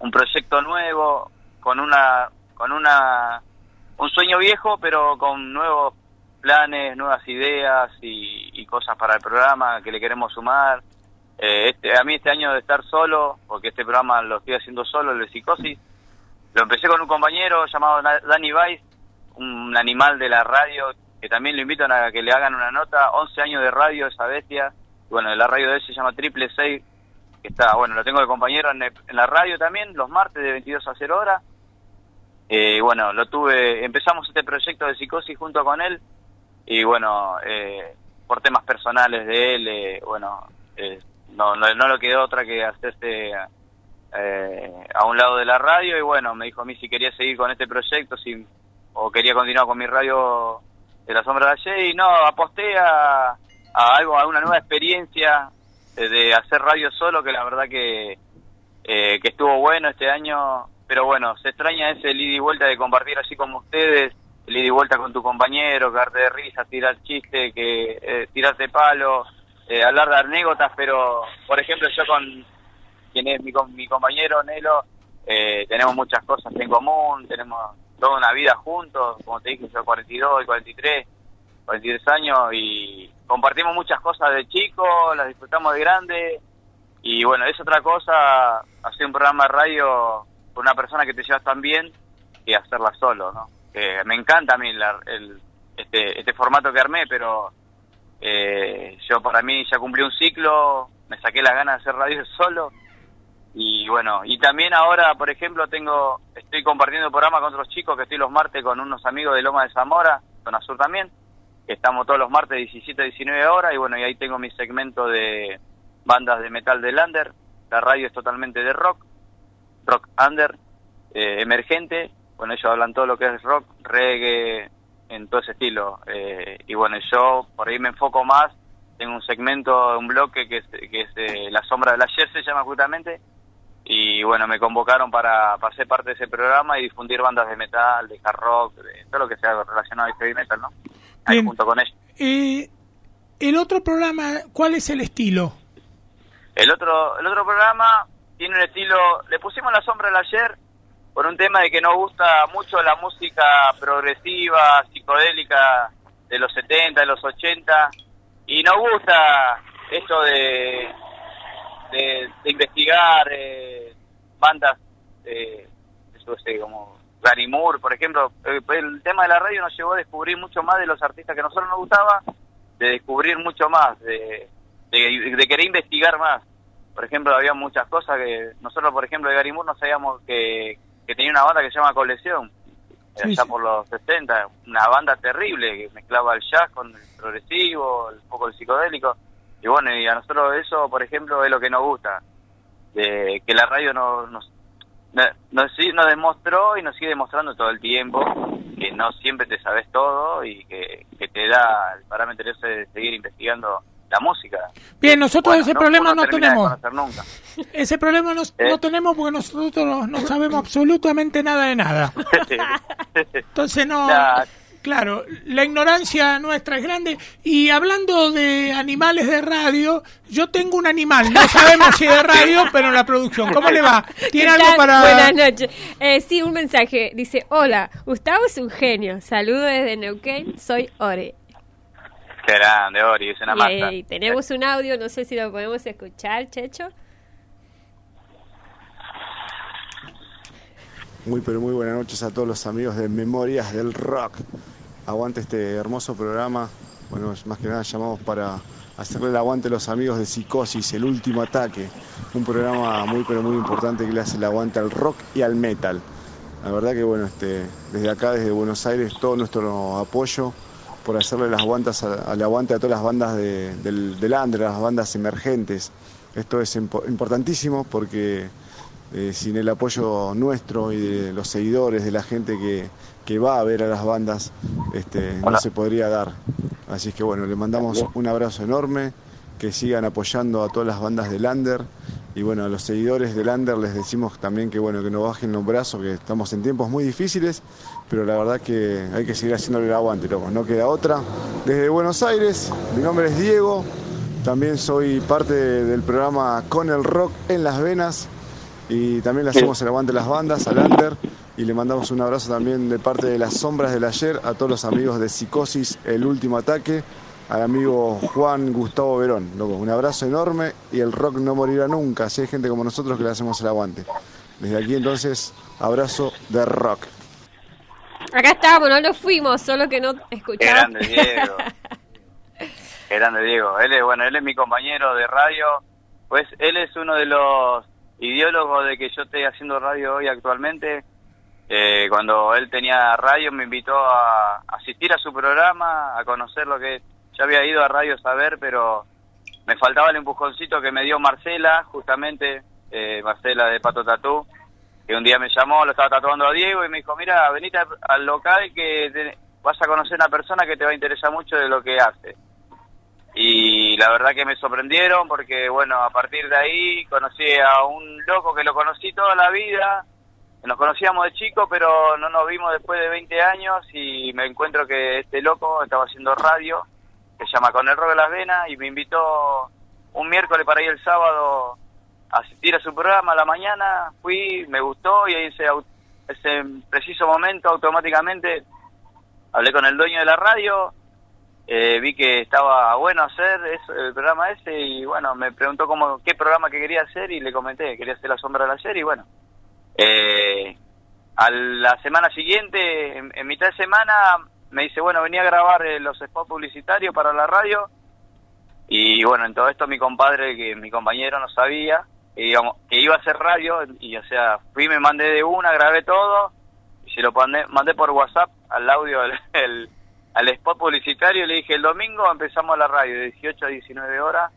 Speaker 6: un proyecto nuevo con una con una un sueño viejo pero con nuevos planes nuevas ideas y, y cosas para el programa que le queremos sumar. Eh, este a mí este año de estar solo porque este programa lo estoy haciendo solo el de psicosis lo empecé con un compañero llamado Dani Weiss un animal de la radio que también lo invitan a que le hagan una nota. 11 años de radio esa bestia. Bueno la radio de él se llama Triple Seis que está, bueno, lo tengo de compañero en, la radio también, los martes de 22 a 0 horas. Eh, bueno, lo tuve, empezamos este proyecto de psicosis junto con él y bueno, eh, por temas personales de él, eh, bueno, eh, no, no, no le quedó otra que hacerse eh, a un lado de la radio y bueno, me dijo a mí si quería seguir con este proyecto si, o quería continuar con mi radio de la sombra de ayer y no, aposté a, a algo, a una nueva experiencia de hacer radio solo que la verdad que, eh, que estuvo bueno este año, pero bueno, se extraña ese ida y vuelta de compartir así como ustedes, el y vuelta con tu compañero, cagarte de risa, tirar chiste, que eh, tirarte palo, eh, hablar de anécdotas, pero por ejemplo yo con quien es mi, mi compañero Nelo, eh, tenemos muchas cosas en común, tenemos toda una vida juntos, como te dije, yo 42 y 43, 43 años y compartimos muchas cosas de chico, las disfrutamos de grande. Y bueno, es otra cosa hacer un programa de radio con una persona que te llevas tan bien que hacerla solo, ¿no? Que me encanta a mí la- el, este, este formato que armé, pero eh, yo para mí ya cumplí un ciclo, me saqué las ganas de hacer radio solo. Y bueno, y también ahora, por ejemplo, tengo estoy compartiendo programa con otros chicos que estoy los martes con unos amigos de Loma de Zamora, zona sur también, estamos todos los martes 17 a 19 horas y bueno, y ahí tengo mi segmento de bandas de metal de Lander, la radio es totalmente de rock, rock under, eh, emergente, bueno, ellos hablan todo lo que es rock, reggae, en todo ese estilo, eh, y bueno, yo por ahí me enfoco más, tengo un segmento, un bloque que es, que es eh, La Sombra del Ayer, se llama justamente, y bueno, me convocaron para, para ser parte de ese programa y difundir bandas de metal, de hard rock, de todo lo que sea relacionado a heavy metal, ¿no? Ahí junto con ellos.
Speaker 1: Eh, el otro programa, ¿cuál es el estilo?
Speaker 6: El otro, el otro programa tiene un estilo, le pusimos la sombra del ayer por un tema de que nos gusta mucho la música progresiva, psicodélica de los 70, de los 80 y nos gusta esto de, de, de investigar eh, bandas, eh, eso sé, como Gary Moore, por ejemplo. Eh, el tema de la radio nos llevó a descubrir mucho más de los artistas que a nosotros nos gustaba, de descubrir mucho más, de, de, de querer investigar más. Por ejemplo, había muchas cosas que nosotros, por ejemplo, de Gary Moore no sabíamos que, que tenía una banda que se llama Colección,
Speaker 1: Sí,
Speaker 6: allá
Speaker 1: sí.
Speaker 6: por los 60, una banda terrible que mezclaba el jazz con el progresivo, un poco el psicodélico. Y bueno, y a nosotros eso, por ejemplo, es lo que nos gusta, de que la radio nos, nos, nos, nos, demostró y nos sigue demostrando todo el tiempo que no siempre te sabes todo y que, que te da el parámetro ese de seguir investigando la música.
Speaker 1: Bien, nosotros
Speaker 6: Bueno,
Speaker 1: ese
Speaker 6: no-
Speaker 1: problema no tenemos.
Speaker 6: nunca.
Speaker 1: Ese problema no,
Speaker 6: ¿Eh?
Speaker 1: no tenemos porque nosotros no sabemos absolutamente nada de nada. Entonces no... Claro, la ignorancia nuestra es grande. Y hablando de animales de radio, yo tengo un animal, no sabemos si de radio, pero en la producción. ¿Cómo le va?
Speaker 2: ¿Qué
Speaker 1: ¿Tiene algo para...?
Speaker 2: Buenas noches. Eh, sí, un mensaje. Dice, hola, Gustavo es un genio. Saludo desde Neuquén, soy Ore.
Speaker 6: Qué grande, Ori, es una masa.
Speaker 2: Tenemos un audio, no sé si lo podemos escuchar, Checho.
Speaker 7: Muy pero muy buenas noches a todos los amigos de Memorias del Rock. Aguante este hermoso programa. Bueno, más que nada llamamos para hacerle el aguante a los amigos de Psicosis, el último ataque. Un programa muy pero muy importante que le hace el aguante al rock y al metal. La verdad que bueno, este, desde acá, desde Buenos Aires, todo nuestro apoyo por hacerle las aguantas a- al aguante a todas las bandas de- del, del under, las bandas emergentes. Esto es impo- importantísimo porque eh, sin el apoyo nuestro y de los seguidores, de la gente que, que va a ver a las bandas, este, no se podría dar. Así es que bueno, le mandamos un abrazo enorme, que sigan apoyando a todas las bandas de Lander y bueno, a los seguidores de Lander les decimos también que bueno, que no bajen los brazos, que estamos en tiempos muy difíciles, pero la verdad que hay que seguir haciéndole el aguante, loco, no queda otra. Desde Buenos Aires, mi nombre es Diego, también soy parte del programa Con el Rock en las Venas y también le hacemos el aguante a las bandas, al Under, y le mandamos un abrazo también de parte de las sombras del ayer a todos los amigos de Psicosis, el último ataque, al amigo Juan Gustavo Verón. Loco, un abrazo enorme y el rock no morirá nunca, si hay gente como nosotros que le hacemos el aguante. Desde aquí entonces, abrazo de rock.
Speaker 2: Acá estábamos, no nos fuimos, solo que no escuchamos.
Speaker 6: grande, Diego. Qué grande, Diego. Él es, bueno, él es mi compañero de radio. Pues él es uno de los ideólogos de que yo estoy haciendo radio hoy actualmente. Eh, cuando él tenía radio me invitó a asistir a su programa, a conocer lo que yo había ido a radio saber, pero me faltaba el empujoncito que me dio Marcela, justamente, eh, Marcela de Pato Tatú, que un día me llamó, lo estaba tatuando a Diego y me dijo, mira, venite al, al local que te- vas a conocer una persona que te va a interesar mucho de lo que hace. Y la verdad que me sorprendieron porque, bueno, a partir de ahí conocí a un loco que lo conocí toda la vida, nos conocíamos de chico, pero no nos vimos después de 20 años y me encuentro que este loco estaba haciendo radio, que se llama Con el Rock de las Venas, y me invitó un miércoles para ir el sábado a asistir a su programa a la mañana, fui, me gustó y ahí se, au- ese preciso momento, automáticamente, hablé con el dueño de la radio, eh, vi que estaba bueno hacer eso, el programa ese y bueno, me preguntó cómo, qué programa que quería hacer y le comenté, quería hacer La Sombra del Ayer y bueno, eh, a la semana siguiente, en, mitad de semana, me dice, bueno, venía a grabar eh, los spots publicitarios para la radio y bueno, en todo esto mi compadre, que mi compañero no sabía, que, íbamos- que iba a hacer radio y o sea, fui, me mandé de una, grabé todo y se lo mandé, mandé por WhatsApp al audio, el, el- al spot publicitario le dije, el domingo empezamos la radio de 18 a 19 horas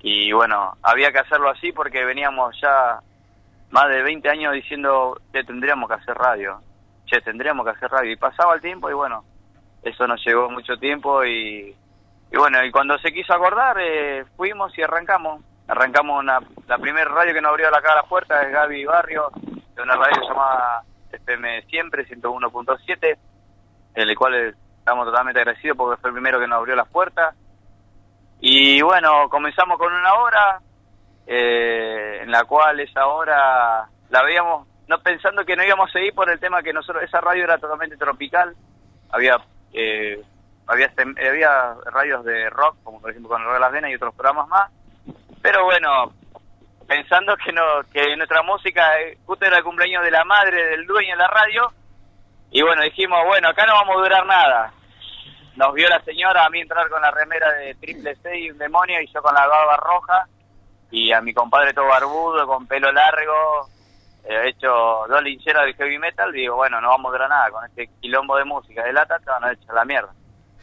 Speaker 6: y bueno, había que hacerlo así porque veníamos ya más de 20 años diciendo que tendríamos que hacer radio, che, tendríamos que hacer radio y pasaba el tiempo y bueno, eso nos llevó mucho tiempo y, y bueno, y cuando se quiso acordar eh, fuimos y arrancamos, arrancamos una, la primera radio que nos abrió la cara a la puerta es Gaby Barrio, de una radio llamada FM Siempre 101.7, en el cual estamos totalmente agradecidos porque fue el primero que nos abrió las puertas. Y bueno, comenzamos con una hora, eh, en la cual esa hora la veíamos, no pensando que no íbamos a seguir por el tema que nosotros, esa radio era totalmente tropical, había eh, había tem- había radios de rock, como por ejemplo con el Rock de las Venas y otros programas más, pero bueno, pensando que no que nuestra música, eh, justo era el cumpleaños de la madre del dueño de la radio, y bueno, dijimos, bueno, acá no vamos a durar nada. Nos vio la señora a mí entrar con la remera de triple C y un demonio y yo con la barba roja y a mi compadre todo barbudo, con pelo largo, eh, hecho dos lincheras de heavy metal, digo, bueno, no vamos a durar nada con este quilombo de música de lata, te van a echar la mierda.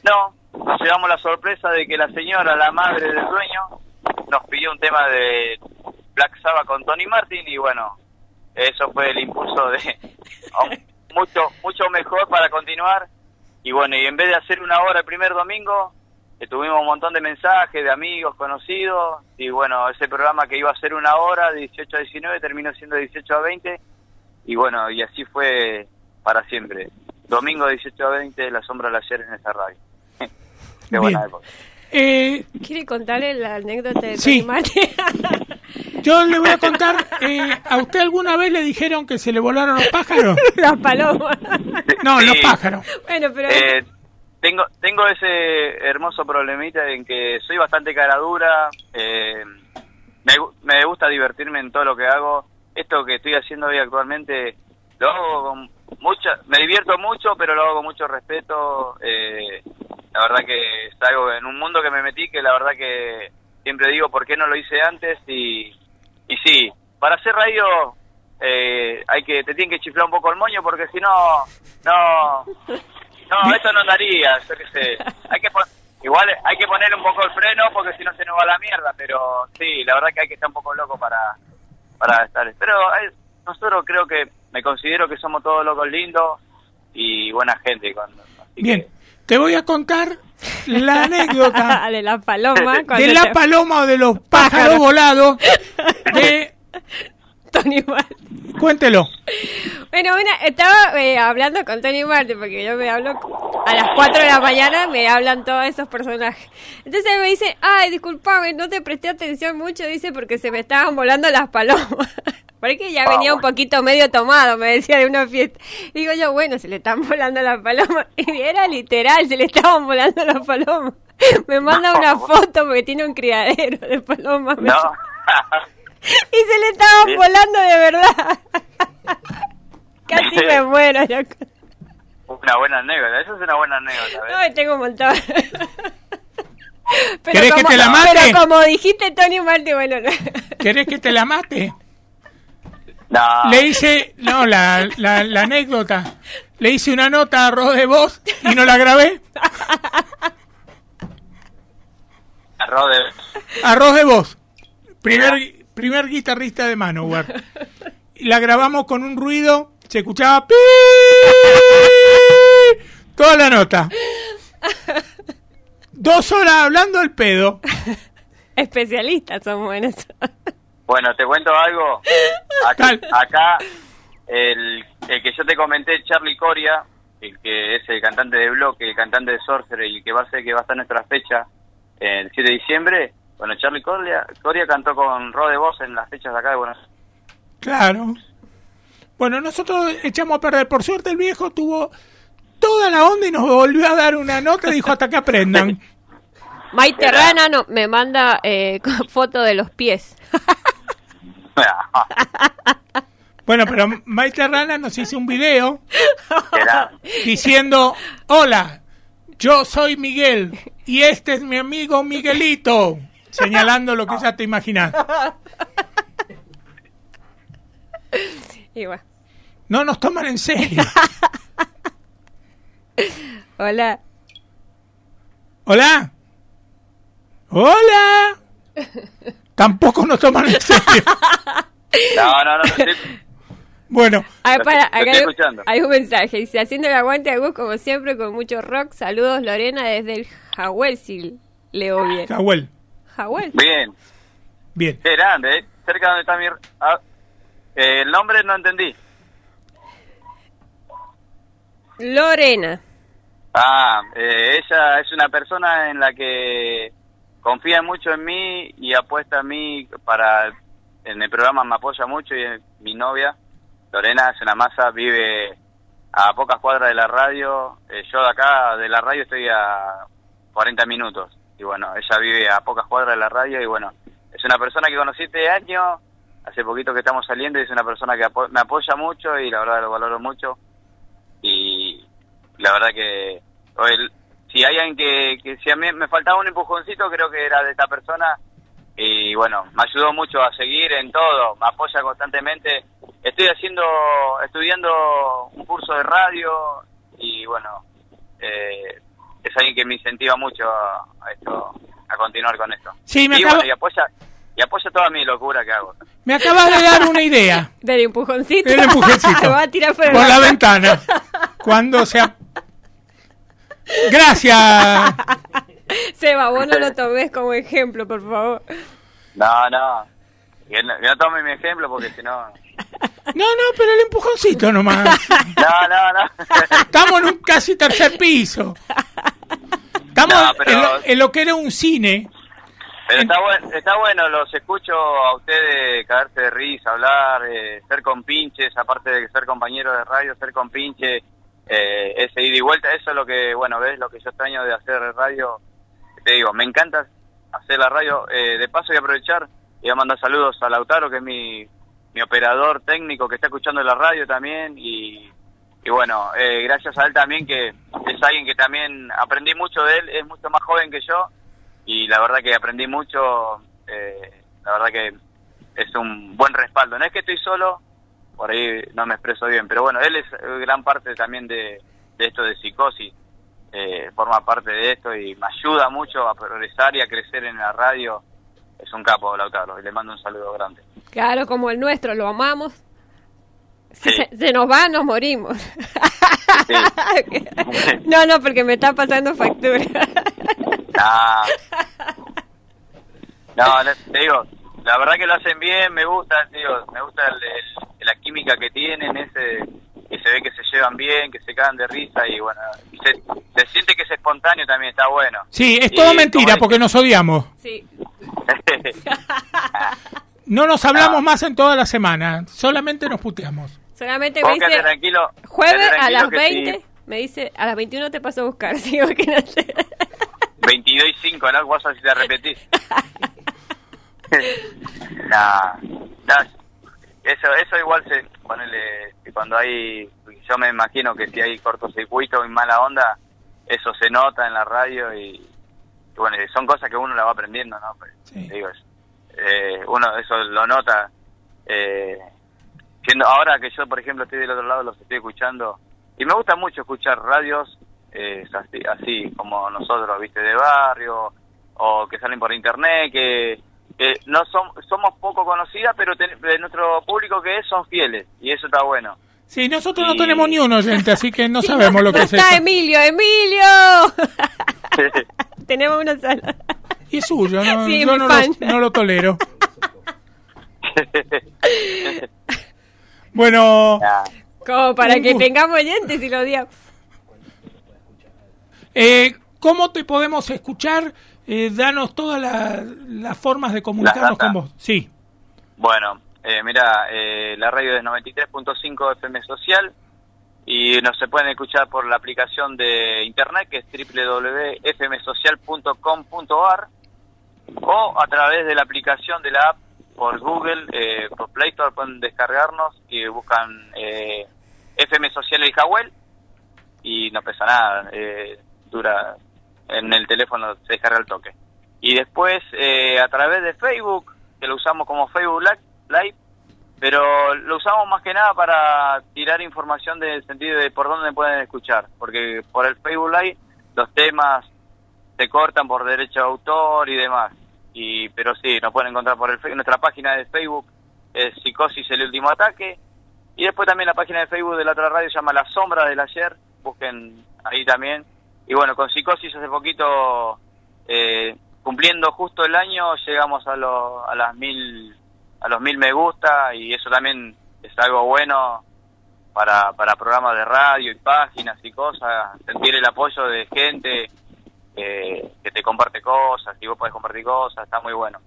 Speaker 6: No, nos llevamos la sorpresa de que la señora, la madre del dueño, nos pidió un tema de Black Sabbath con Tony Martin y bueno, eso fue el impulso de mucho mucho mejor para continuar y bueno, y en vez de hacer una hora el primer domingo, eh, tuvimos un montón de mensajes de amigos, conocidos, y bueno, ese programa que iba a ser una hora, de 18 a 19, terminó siendo de 18 a 20, y bueno, y así fue para siempre. Domingo de 18 a 20, La Sombra del Ayer en esa radio. Qué buena
Speaker 1: Bien.
Speaker 6: época.
Speaker 1: Eh,
Speaker 2: ¿Quiere contarle la anécdota de
Speaker 1: Sí.
Speaker 2: Tony Martin?
Speaker 1: yo le voy a contar, eh, ¿a usted alguna vez le dijeron que se le volaron los pájaros?
Speaker 2: Las palomas.
Speaker 1: No,
Speaker 6: Sí.
Speaker 1: los pájaros.
Speaker 2: bueno, pero...
Speaker 6: Eh, tengo tengo ese hermoso problemita en que soy bastante cara dura, eh, me, me gusta divertirme en todo lo que hago. Esto que estoy haciendo hoy actualmente lo hago con mucha, me divierto mucho, pero lo hago con mucho respeto. eh, la verdad que es algo en un mundo que me metí que la verdad que siempre digo por qué no lo hice antes y, y sí, para hacer radio eh, hay que te tienen que chiflar un poco el moño porque si no no no eso no andaría yo qué sé. Hay que igual hay que poner un poco el freno porque si no se nos va la mierda pero sí la verdad que hay que estar un poco loco para para estar. Pero eh, nosotros creo que me considero que somos todos locos lindos y buena gente cuando así
Speaker 1: Bien,
Speaker 6: que-
Speaker 1: te voy a contar la anécdota
Speaker 2: de la paloma.
Speaker 1: de la
Speaker 2: te-
Speaker 1: paloma o de los pájaros volados de...
Speaker 2: Tony Martin.
Speaker 1: Cuéntelo.
Speaker 2: Bueno, una, estaba eh, hablando con Tony Martin, porque yo me hablo a las 4 de la mañana, me hablan todos esos personajes. Entonces me dice, ay, disculpame, no te presté atención mucho, dice, porque se me estaban volando las palomas. Porque ya
Speaker 6: Ah,
Speaker 2: venía un poquito medio tomado, me decía, de una fiesta. Digo yo, bueno, se le están volando las palomas. Y era literal, se le estaban volando las palomas. Me manda una foto porque tiene un criadero de palomas.
Speaker 6: no
Speaker 2: Y se le estaban volando de verdad. Casi me muero. yo.
Speaker 6: una buena anécdota eso es una buena anécdota.
Speaker 2: Ay, tengo un montón. Pero
Speaker 1: ¿Querés que
Speaker 2: como-
Speaker 1: te la mate?
Speaker 2: Pero como dijiste Tony Martin, bueno, no.
Speaker 1: ¿Querés que te la mate?
Speaker 6: No
Speaker 1: Le hice, no, la, la, la anécdota. Le hice una nota a arroz de voz y no la grabé.
Speaker 6: arroz de
Speaker 1: Arroz de voz. Primer, primer guitarrista de Manowar. Y la grabamos con un ruido, se escuchaba pi toda la nota. Dos horas hablando el pedo.
Speaker 2: especialistas somos en eso.
Speaker 6: Bueno, te cuento algo. Acá, acá el, el que yo te comenté, Charlie Coria, el que es el cantante de Bloque, el cantante de Sorcerer y el que va a ser que va a estar en nuestra fecha el 7 de diciembre. Bueno, Charlie Coria, Coria cantó con Rode Voz en las fechas de acá de Buenos Aires.
Speaker 1: Claro. Bueno, nosotros echamos a perder. Por suerte el viejo tuvo toda la onda y nos volvió a dar una nota y dijo hasta que aprendan.
Speaker 2: Maite Rana no, me manda eh, foto de los pies.
Speaker 1: Bueno, pero Maite Rana nos hizo un video diciendo, hola, yo soy Miguel y este es mi amigo Miguelito, señalando lo que ya te imaginas. No nos toman en serio.
Speaker 2: hola.
Speaker 1: Hola. Hola. Tampoco nos toman en serio.
Speaker 6: No, no, no, estoy-
Speaker 1: Bueno,
Speaker 2: A ver,
Speaker 6: Lo
Speaker 2: para,
Speaker 6: estoy
Speaker 2: acá hay, un mensaje. Dice, haciendo el aguante a Gus como siempre con mucho rock. Saludos Lorena desde el Jahuel, si leo bien.
Speaker 1: Cahuel.
Speaker 2: Jahuel.
Speaker 6: bien.
Speaker 1: Bien.
Speaker 6: Qué grande, ¿eh? Cerca donde está mi... ah, eh, el nombre no entendí.
Speaker 2: Lorena.
Speaker 6: Ah, eh, ella es una persona en la que confía mucho en mí y apuesta a mí para... En el programa me apoya mucho y mi novia, Lorena, es una masa, vive a pocas cuadras de la radio. Eh, yo de acá, de la radio, estoy a 40 minutos. Y bueno, ella vive a pocas cuadras de la radio y bueno, es una persona que conocí este año, hace poquito que estamos saliendo y es una persona que me apoya mucho y la verdad lo valoro mucho. Y la verdad que hoy si hay alguien que, que si a mí me faltaba un empujoncito creo que era de esta persona y bueno me ayudó mucho a seguir en todo me apoya constantemente estoy haciendo estudiando un curso de radio y bueno eh, es alguien que me incentiva mucho a, a esto a continuar con esto
Speaker 1: Sí, me
Speaker 6: y
Speaker 1: acaba-
Speaker 6: bueno y apoya y apoya toda mi locura que hago
Speaker 1: Me acabas de dar una idea.
Speaker 2: Del empujoncito.
Speaker 1: El empujoncito.
Speaker 2: Me va a tirar por,
Speaker 1: Por la ventana. Cuando sea... Gracias.
Speaker 2: Seba, vos no lo tomes como ejemplo, por favor.
Speaker 6: no no que no, que no tome mi ejemplo porque si no
Speaker 1: No, no, pero el empujoncito nomás.
Speaker 6: no no no
Speaker 1: Estamos en un casi tercer piso. Estamos
Speaker 6: No, pero-
Speaker 1: en, lo, en lo que era un cine.
Speaker 6: Pero está bueno, está bueno, los escucho a ustedes caerse de risa, hablar, eh, ser compinches, aparte de ser compañeros de radio, ser compinche, eh, ese ida y vuelta, eso es lo que, bueno, ves, lo que yo extraño de hacer radio. Te digo, me encanta hacer la radio. Eh, de paso voy a aprovechar y voy a mandar saludos a Lautaro, que es mi, mi operador técnico que está escuchando la radio también y, y bueno, eh, gracias a él también que es alguien que también aprendí mucho de él, es mucho más joven que yo y la verdad que aprendí mucho, eh, la verdad que es un buen respaldo. No es que estoy solo, por ahí no me expreso bien, pero bueno, él es eh, gran parte también de, de esto de psicosis, eh, forma parte de esto y me ayuda mucho a progresar y a crecer en la radio. Es un capo, Lautaro, y le mando un saludo grande.
Speaker 2: Claro, como el nuestro, lo amamos. Si
Speaker 6: Sí.
Speaker 2: se, se nos va, nos morimos.
Speaker 6: Sí.
Speaker 2: no, no, porque me está pasando factura.
Speaker 6: Ah. No, no, te digo, la verdad que lo hacen bien, me gusta, te digo, me gusta el- el- la química que tienen, ese que se ve que se llevan bien, que se cagan de risa y bueno, y se, se siente que es espontáneo también, está bueno.
Speaker 1: Sí, es
Speaker 6: Y
Speaker 1: todo
Speaker 6: como
Speaker 1: mentira porque nos odiamos.
Speaker 2: Sí.
Speaker 1: No nos hablamos
Speaker 6: Ah.
Speaker 1: más en toda la semana. Solamente nos puteamos.
Speaker 2: Solamente me dice
Speaker 6: tranquilo.
Speaker 2: jueves
Speaker 6: quedate
Speaker 2: a
Speaker 6: tranquilo
Speaker 2: las
Speaker 6: que
Speaker 2: 20.
Speaker 6: si
Speaker 2: Me dice a las 21 te paso a buscar. Que no sé.
Speaker 6: 22 y 5, ¿no? Vos así te repetís. nah, nah, eso, eso igual se, ponele, cuando hay, yo me imagino que si hay cortocircuito y mala onda, eso se nota en la radio y, y bueno, son cosas que uno la va aprendiendo, ¿no? Pues,
Speaker 1: Sí.
Speaker 6: digo, eh, uno eso lo nota. Eh, siendo ahora que yo, por ejemplo, estoy del otro lado, los estoy escuchando y me gusta mucho escuchar radios eh, así, así como nosotros, viste, de barrio o que salen por internet, que, que no son, somos poco conocidas, pero ten- de nuestro público que es son fieles y eso está bueno.
Speaker 1: Sí, nosotros no tenemos ni un oyente, así que no
Speaker 2: Sí,
Speaker 1: sabemos lo
Speaker 2: no
Speaker 1: que es
Speaker 2: está
Speaker 1: eso.
Speaker 2: Emilio, Emilio. Tenemos una sala.
Speaker 1: Y es suyo, no,
Speaker 2: Sí,
Speaker 1: yo
Speaker 2: mi
Speaker 1: no lo, no lo tolero. Bueno.
Speaker 2: Como para que tengamos oyentes y lo digamos.
Speaker 1: eh, ¿cómo te podemos escuchar? Eh, danos todas la- las formas de comunicarnos con vos. Sí,
Speaker 6: Bueno, Eh, mira, eh, la radio es 93.5 FM Social y nos se pueden escuchar por la aplicación de internet que es www.fmsocial.com.ar o a través de la aplicación de la app por Google, eh, por Play Store pueden descargarnos y buscan eh, FM Social El Jahuel y no pesa nada, eh, dura en el teléfono se descarga el toque. Y después eh, a través de Facebook, que lo usamos como Facebook Live, pero lo usamos más que nada para tirar información del sentido de por dónde pueden escuchar, porque por el Facebook Live los temas se cortan por derecho de autor y demás. Y pero sí, nos pueden encontrar por el nuestra página de Facebook es Psicosis el último ataque y después también la página de Facebook de la otra radio se llama La Sombra del Ayer, busquen ahí también. Y bueno, con Psicosis hace poquito, eh, cumpliendo justo el año, llegamos a, lo- a las mil, a los mil me gusta y eso también es algo bueno para, para programas de radio y páginas y cosas, sentir el apoyo de gente eh, que te comparte cosas y vos podés compartir cosas, está muy bueno.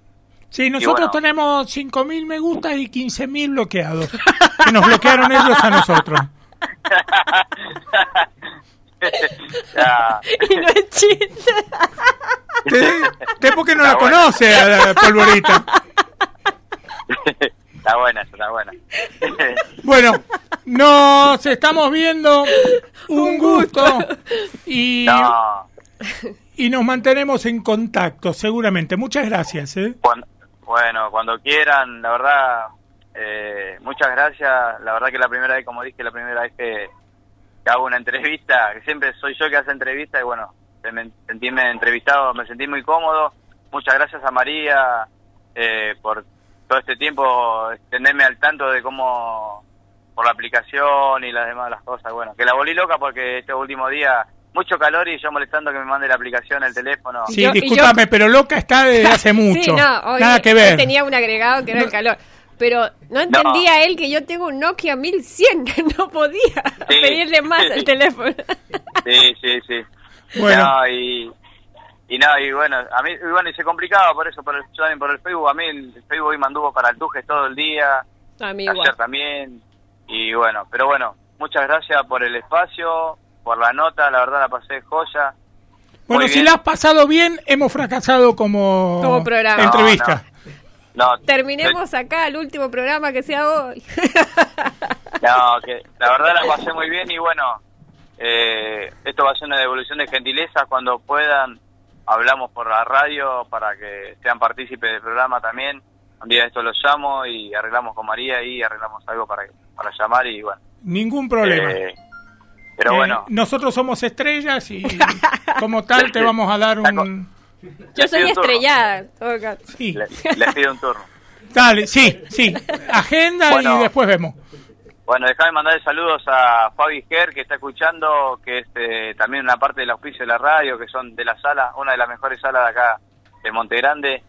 Speaker 1: Sí, nosotros
Speaker 6: bueno.
Speaker 1: tenemos 5.000 me gusta y 15.000 bloqueados. Que nos bloquearon ellos a nosotros.
Speaker 2: Y no es chiste.
Speaker 1: Usted, porque no la conoce a la polvorita.
Speaker 6: está buena, está buena.
Speaker 1: Bueno, nos estamos viendo. Un gusto. Y,
Speaker 6: no,
Speaker 1: y nos mantenemos en contacto, seguramente. Muchas gracias. ¿eh?
Speaker 6: cuando- bueno, cuando quieran, la verdad, eh, muchas gracias. La verdad que la primera vez, como dije, la primera vez que, que hago una entrevista, que siempre soy yo que hace entrevista y bueno, me- sentirme entrevistado, me sentí muy cómodo. Muchas gracias a María eh, por todo este tiempo, extenderme al tanto de cómo, por la aplicación y las demás las cosas. Bueno, que la volví loca porque este último día, mucho calor y yo molestando que me mande la aplicación, el teléfono.
Speaker 1: Sí,
Speaker 2: yo-
Speaker 1: discúlpame, pero loca está desde hace mucho.
Speaker 2: Sí, no, hoy,
Speaker 1: Nada que ver.
Speaker 2: tenía un agregado que era el calor. Pero no entendía él que yo tengo un Nokia 1100, que no podía
Speaker 6: Sí.
Speaker 2: pedirle más al teléfono.
Speaker 6: Sí, sí, sí.
Speaker 1: Bueno.
Speaker 6: No, y, y no, y bueno, a mí, y bueno, y se complicaba por eso, por el, yo también por el Facebook, a mí el Facebook hoy me anduvo para el Tujes todo el día,
Speaker 2: A mí
Speaker 6: ayer
Speaker 2: igual.
Speaker 6: también, y bueno, pero bueno, muchas gracias por el espacio, por la nota, la verdad la pasé joya.
Speaker 1: Bueno,
Speaker 6: Muy
Speaker 1: si
Speaker 6: bien.
Speaker 1: la has pasado bien, hemos fracasado como,
Speaker 2: Como programa.
Speaker 1: entrevista.
Speaker 6: No,
Speaker 2: Terminemos acá el último programa que sea hoy.
Speaker 6: No, que la verdad la pasé muy bien y bueno, eh, esto va a ser una devolución de gentileza. Cuando puedan, hablamos por la radio para que sean partícipes del programa también. Un día de esto los llamo y arreglamos con María y arreglamos algo para, para llamar y bueno.
Speaker 1: Ningún problema.
Speaker 6: eh, pero
Speaker 1: Eh,
Speaker 6: bueno,
Speaker 1: nosotros somos estrellas y como tal te vamos a dar un...
Speaker 2: Yo soy estrellada.
Speaker 1: Sí,
Speaker 6: le- les pido un turno.
Speaker 1: dale, sí, sí. Agenda
Speaker 6: Bueno.
Speaker 1: y después vemos.
Speaker 6: Bueno, déjame mandar saludos a Fabi Ger, que está escuchando, que es eh, también una parte del auspicio de la radio, que son de la sala, una de las mejores salas de acá de Monte Grande.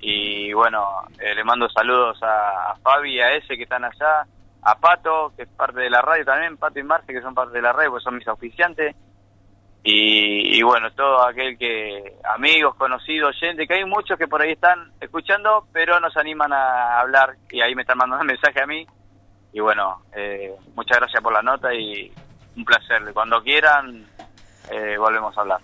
Speaker 6: Y bueno, eh, le mando saludos a, a Fabi y a ese que están allá, a Pato, que es parte de la radio también, Pato y Marce, que son parte de la radio, pues son mis auspiciantes. Y, y bueno, todo aquel que, amigos, conocidos, gente, que hay muchos que por ahí están escuchando, pero no se animan a hablar y ahí me están mandando mensaje a mí. Y bueno, eh, muchas gracias por la nota y un placer. Cuando quieran, eh, volvemos a hablar.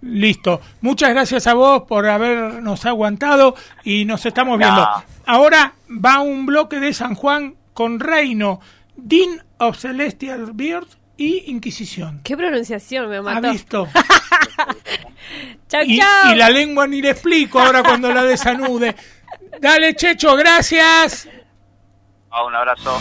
Speaker 1: Listo. Muchas gracias a vos por habernos aguantado y nos estamos viendo. Ahora va un bloque de San Juan con Reino, Dean of Celestial Beard y Inquisición.
Speaker 2: Qué pronunciación me
Speaker 1: ¿Ha
Speaker 2: mató.
Speaker 1: visto?
Speaker 2: Chau,
Speaker 1: Y,
Speaker 2: chau.
Speaker 1: y la lengua ni le explico ahora cuando la desanude. Dale, Checho, gracias.
Speaker 6: Ah, un abrazo.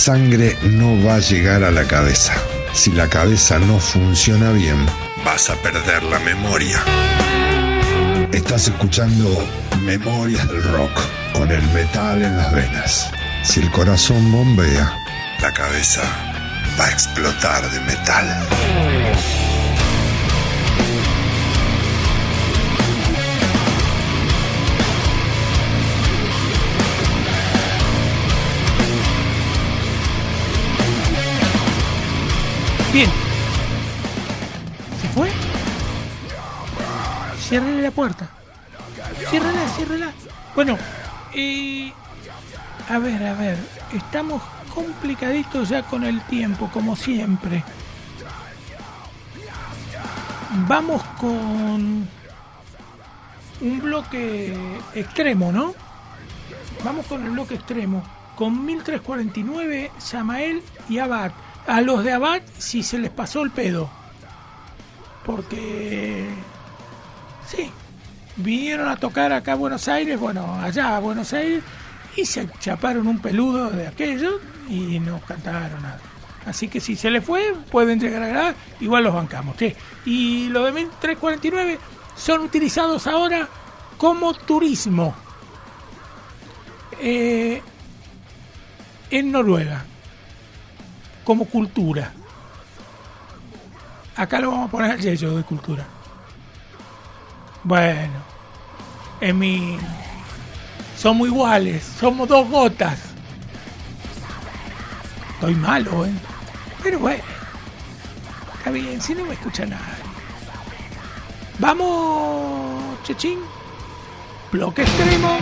Speaker 5: sangre no va a llegar a la cabeza. Si la cabeza no funciona bien, vas a perder la memoria. Estás escuchando Memorias del Rock, con el metal en las venas. Si el corazón bombea, la cabeza va a explotar de metal.
Speaker 1: Bien. ¿Se fue? Ciérrale la puerta. Ciérrala, ciérrala. Bueno, eh, a ver, a ver. Estamos complicaditos ya con el tiempo, como siempre. Vamos con un bloque extremo, ¿no? Vamos con el bloque extremo. Con 1349, Samael y Abad. A los de Abad, si se les pasó el pedo. Porque. Sí. Vinieron a tocar acá a Buenos Aires, bueno, allá a Buenos Aires, y se chaparon un peludo de aquello y no cantaron nada. Así que si se les fue, pueden llegar a grabar, igual los bancamos. ¿sí? Y los de 1349 son utilizados ahora como turismo eh, en Noruega, como cultura. Acá lo vamos a poner el sello de cultura. Bueno, en mi. Somos iguales, somos dos gotas. Estoy malo, ¿eh? Pero bueno, está bien, si no me escucha nadie. Vamos, Chechín. Bloque extremo.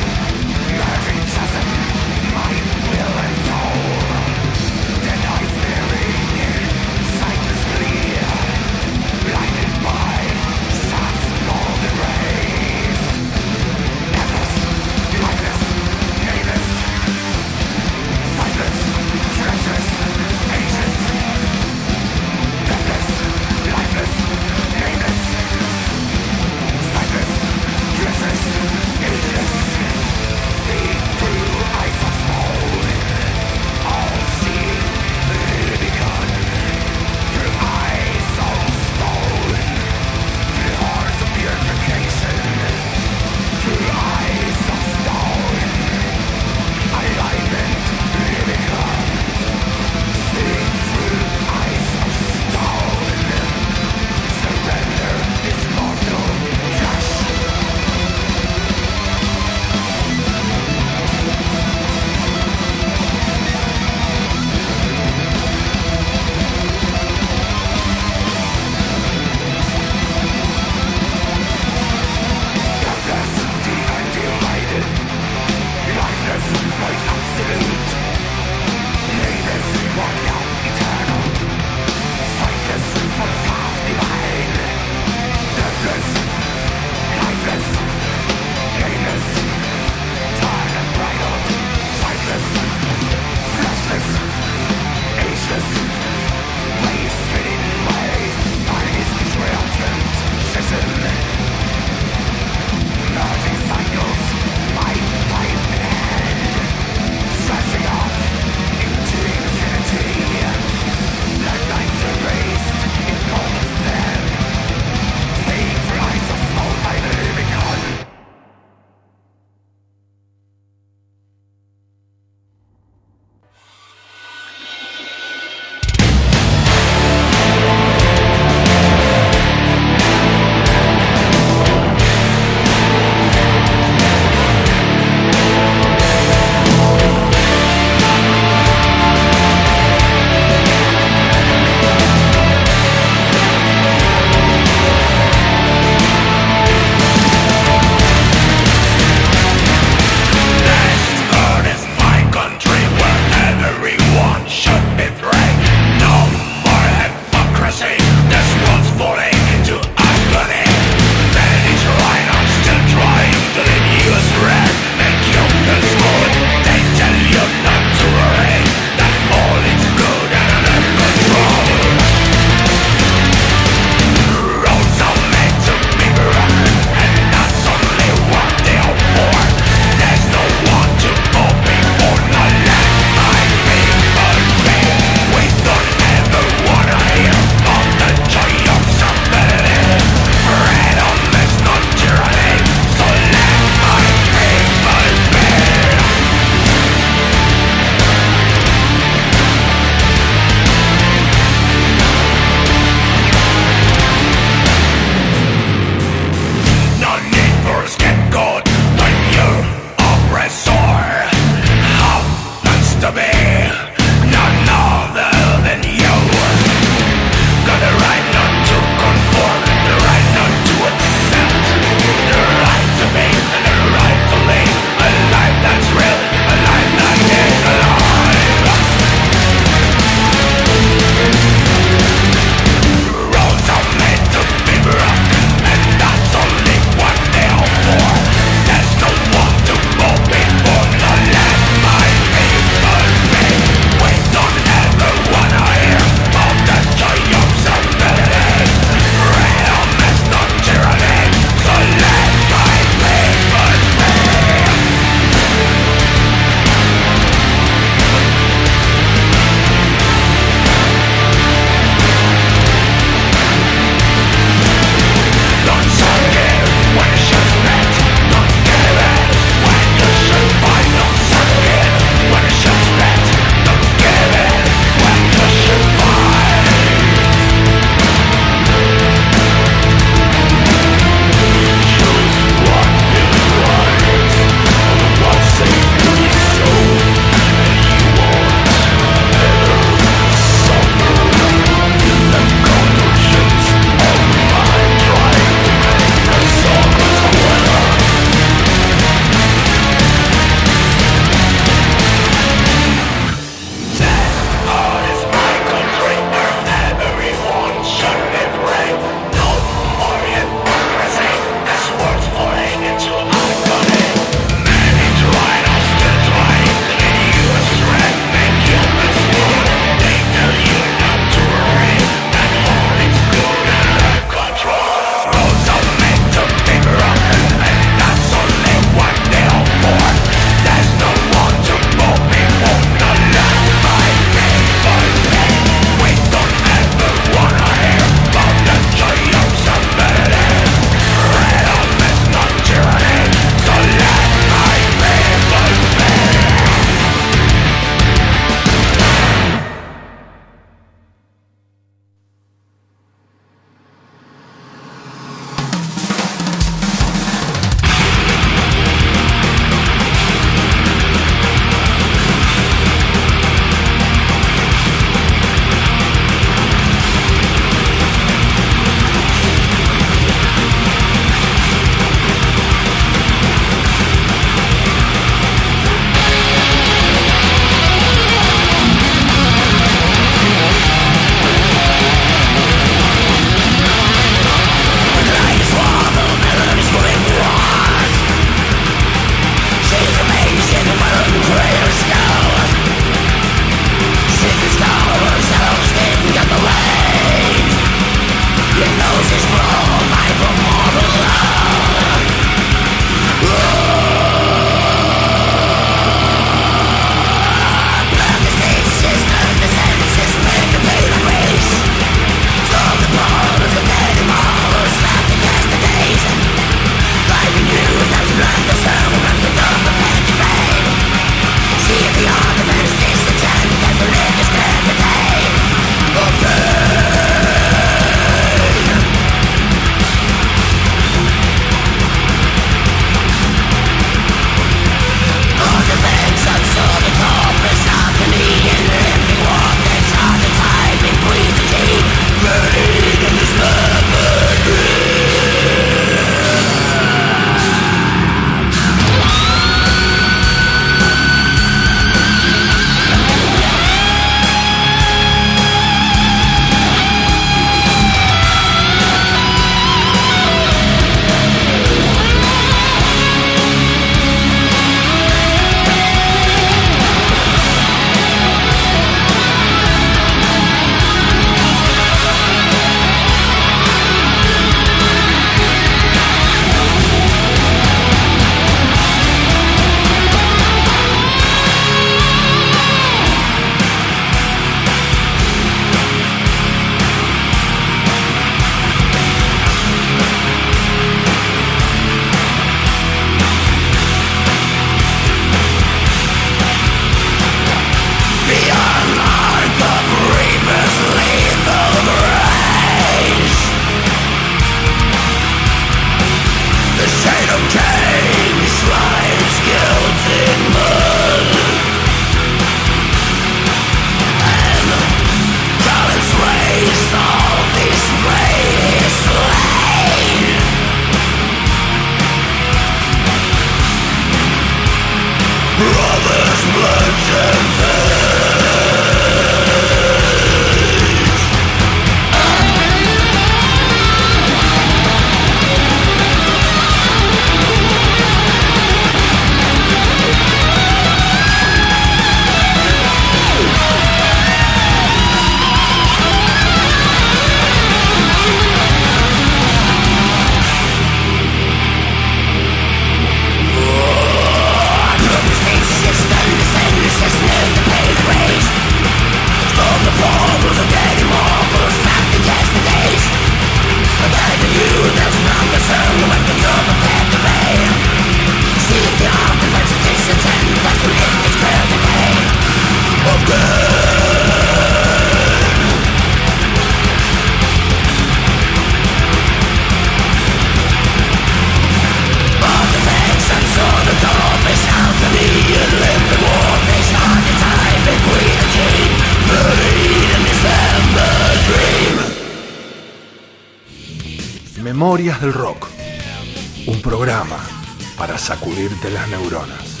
Speaker 5: Las neuronas.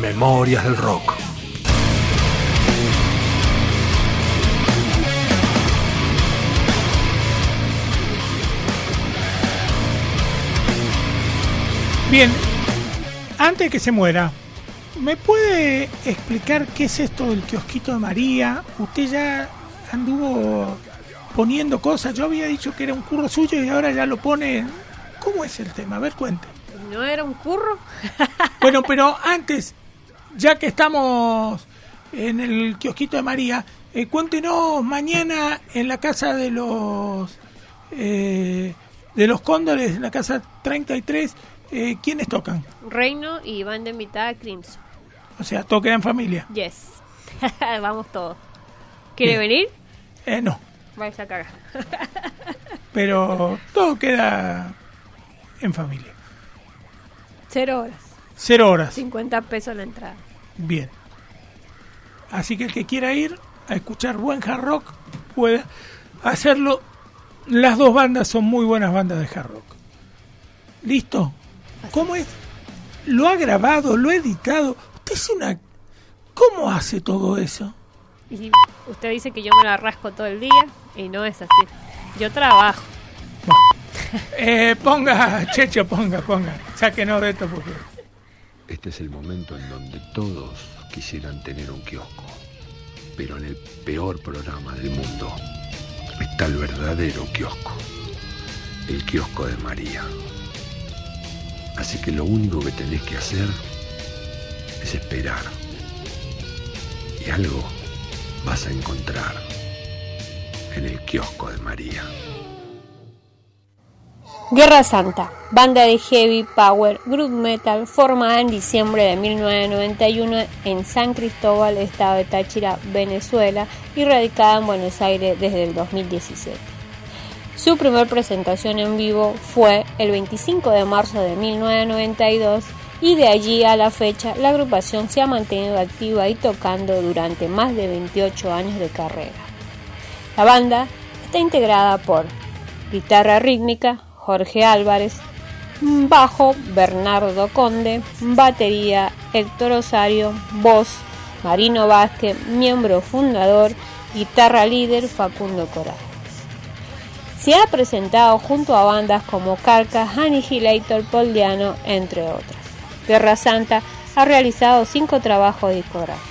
Speaker 5: Memorias del Rock.
Speaker 1: Bien, antes de que se muera, ¿me puede explicar qué es esto del kiosquito de María? Usted ya anduvo poniendo cosas, yo había dicho que era un curro suyo y ahora ya lo pone. ¿Cómo es el tema? A ver, cuente.
Speaker 2: ¿No era un curro?
Speaker 1: Bueno, pero antes, ya que estamos en el kiosquito de María, eh, cuéntenos mañana en la casa de los eh, de los cóndores, en la casa 33, eh, ¿quiénes tocan?
Speaker 2: Reino y van de invitada Crimson.
Speaker 1: O sea, todo queda en familia.
Speaker 2: Yes. Vamos todos. ¿Quiere venir?
Speaker 1: Eh, no,
Speaker 2: Vais a cagar.
Speaker 1: pero todo queda en familia.
Speaker 2: Cero horas.
Speaker 1: Cero horas.
Speaker 2: 50 pesos la entrada.
Speaker 1: Bien. Así que el que quiera ir a escuchar buen hard rock puede hacerlo. Las dos bandas son muy buenas bandas de hard rock. ¿Listo? ¿Cómo es? ¿Lo ha grabado? ¿Lo ha editado? Usted es una... ¿Cómo hace todo eso?
Speaker 2: Y usted dice que yo me la rasco todo el día y no es así. Yo trabajo.
Speaker 1: Eh, ponga, Checho, ponga, ponga. Sáquenos de esto porque...
Speaker 8: Este es el momento en donde todos quisieran tener un kiosco. Pero en el peor programa del mundo está el verdadero kiosco. El kiosco de María. Así que lo único que tenés que hacer es esperar. Y algo vas a encontrar en el kiosco de María.
Speaker 2: Guerra Santa, banda de heavy power group metal formada en diciembre de 1991 en San Cristóbal, estado de Táchira, Venezuela y radicada en Buenos Aires desde el 2017. Su primer presentación en vivo fue el 25 de marzo de 1992 y de allí a la fecha la agrupación se ha mantenido activa y tocando durante más de 28 años de carrera. La banda está integrada por guitarra rítmica Jorge Álvarez, bajo Bernardo Conde, batería Héctor Osario, voz Marino Vázquez, miembro fundador, guitarra líder Facundo Coral. Se ha presentado junto a bandas como Carca, Annihilator, Poldiano, entre otras. Guerra Santa ha realizado cinco trabajos discográficos.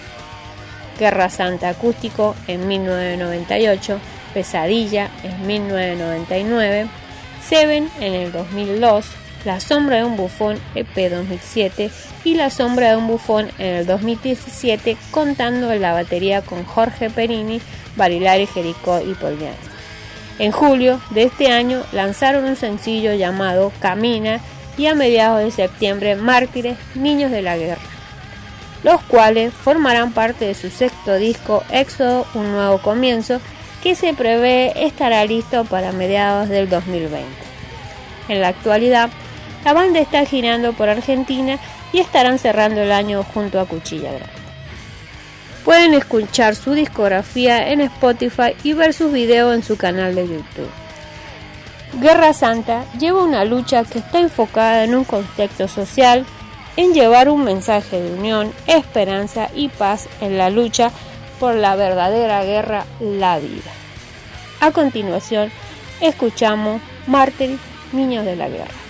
Speaker 2: Guerra Santa Acústico en 1998, Pesadilla en 1999, Seven en el 2002, La Sombra de un Bufón EP 2007 y La Sombra de un Bufón en el 2017, contando en la batería con Jorge Perini, Barilari Jericó y Poldiano. En julio de este año lanzaron un sencillo llamado Camina y a mediados de septiembre Mártires, Niños de la Guerra, los cuales formarán parte de su sexto disco Éxodo, un nuevo comienzo, que se prevé estará listo para mediados del 2020. En la actualidad, la banda está girando por Argentina y estarán cerrando el año junto a Cuchilla Grande. Pueden escuchar su discografía en Spotify y ver sus videos en su canal de YouTube. Guerra Santa lleva una lucha que está enfocada en un contexto social, en llevar un mensaje de unión, esperanza y paz en la lucha por la verdadera guerra, la vida. A continuación, escuchamos Mártir, Niños de la Guerra.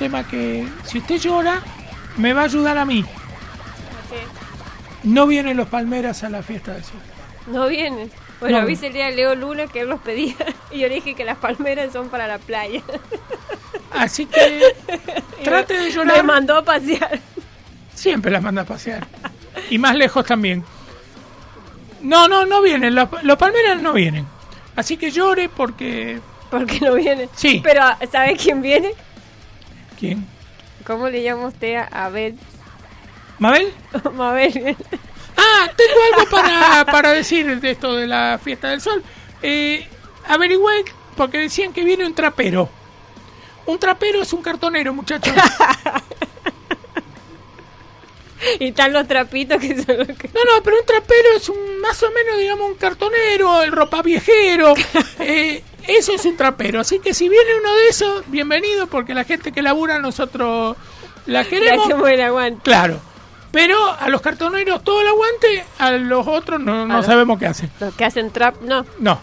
Speaker 1: Tema que, si usted llora, me va a ayudar a mí. No vienen los palmeras a la fiesta del sol.
Speaker 2: No vienen. Bueno,
Speaker 1: No.
Speaker 2: avísele a Leo Luna que él los pedía. Y yo le dije que las palmeras son para la playa.
Speaker 1: Así que trate de
Speaker 2: Me
Speaker 1: llorar.
Speaker 2: mandó a pasear.
Speaker 1: Siempre las manda a pasear. Y más lejos también. No, no, no vienen. Los, los palmeras no vienen. Así que llore porque...
Speaker 2: Porque no viene.
Speaker 1: Sí.
Speaker 2: Pero, ¿sabe quién viene?
Speaker 1: ¿Quién?
Speaker 2: ¿Cómo le llama usted a Abel?
Speaker 1: ¿Mabel?
Speaker 2: Mabel.
Speaker 1: Ah, tengo algo para, para decir de esto de la fiesta del sol. Eh, averigüé, porque decían que viene un trapero. Un trapero es un cartonero, muchachos.
Speaker 2: y están los trapitos que son los que...
Speaker 1: No, no, pero un trapero es un más o menos, digamos, un cartonero, el ropa viejero. Eh, eso es un trapero. Así que si viene uno de esos, bienvenido, porque la gente que labura nosotros la queremos.
Speaker 2: hacemos el aguante.
Speaker 1: Claro. Pero a los cartoneros todo el aguante, a los otros no, no
Speaker 2: los-
Speaker 1: sabemos qué hacen.
Speaker 2: Los que hacen trap, no.
Speaker 1: No.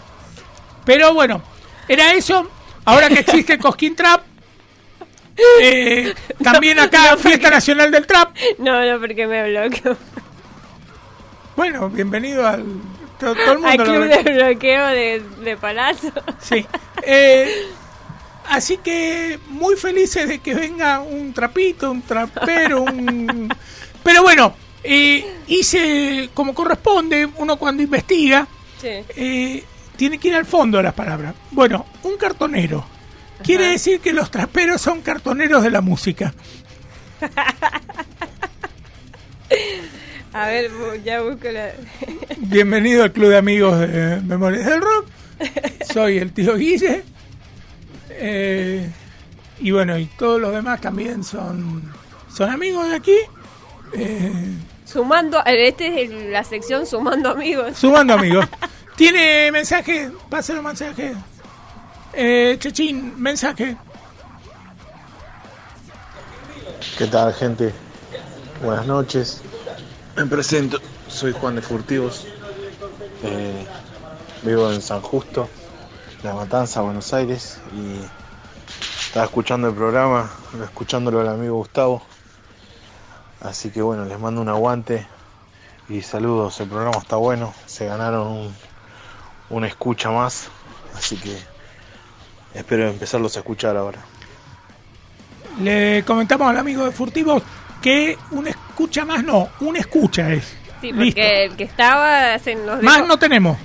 Speaker 1: Pero bueno, era eso. Ahora que existe Cosquín Trap, eh, también acá Fiesta Nacional del Trap.
Speaker 2: No, no, porque me bloqueó.
Speaker 1: Bueno, bienvenido al. Todo, todo el
Speaker 2: Al
Speaker 1: mundo
Speaker 2: club de bloqueo de, de Palazzo.
Speaker 1: Sí. Eh, así que muy felices de que venga un trapito, un trapero, un... Pero bueno, eh, hice como corresponde, uno cuando investiga,
Speaker 2: Sí.
Speaker 1: eh, tiene que ir al fondo de las palabras. Bueno, un cartonero. Quiere decir que los traperos son cartoneros de la música.
Speaker 2: A ver, ya busco la...
Speaker 1: Bienvenido al Club de Amigos de Memorias del Rock. Soy el tío Guille. Eh, y bueno, y todos los demás también son, son amigos de aquí. Eh,
Speaker 2: Sumando, eh, este es el- la sección Sumando Amigos.
Speaker 1: sumando amigos. ¿Tiene mensaje? Pásalo mensaje. Eh, Chechín, mensaje.
Speaker 9: ¿Qué tal, gente? Buenas noches. Me presento, soy Juan de Furtivos. Eh, vivo en San Justo, La Matanza, Buenos Aires. Y estaba escuchando el programa, escuchándolo al amigo Gustavo. Así que bueno, les mando un aguante y saludos. El programa está bueno, se ganaron un, una escucha más. Así que espero empezarlos a escuchar ahora.
Speaker 1: Le comentamos al amigo de Furtivos que un escucha más no, un escucha es.
Speaker 2: Sí,
Speaker 1: Listo.
Speaker 2: porque el que estaba se nos
Speaker 1: Más
Speaker 2: dejó-
Speaker 1: no tenemos.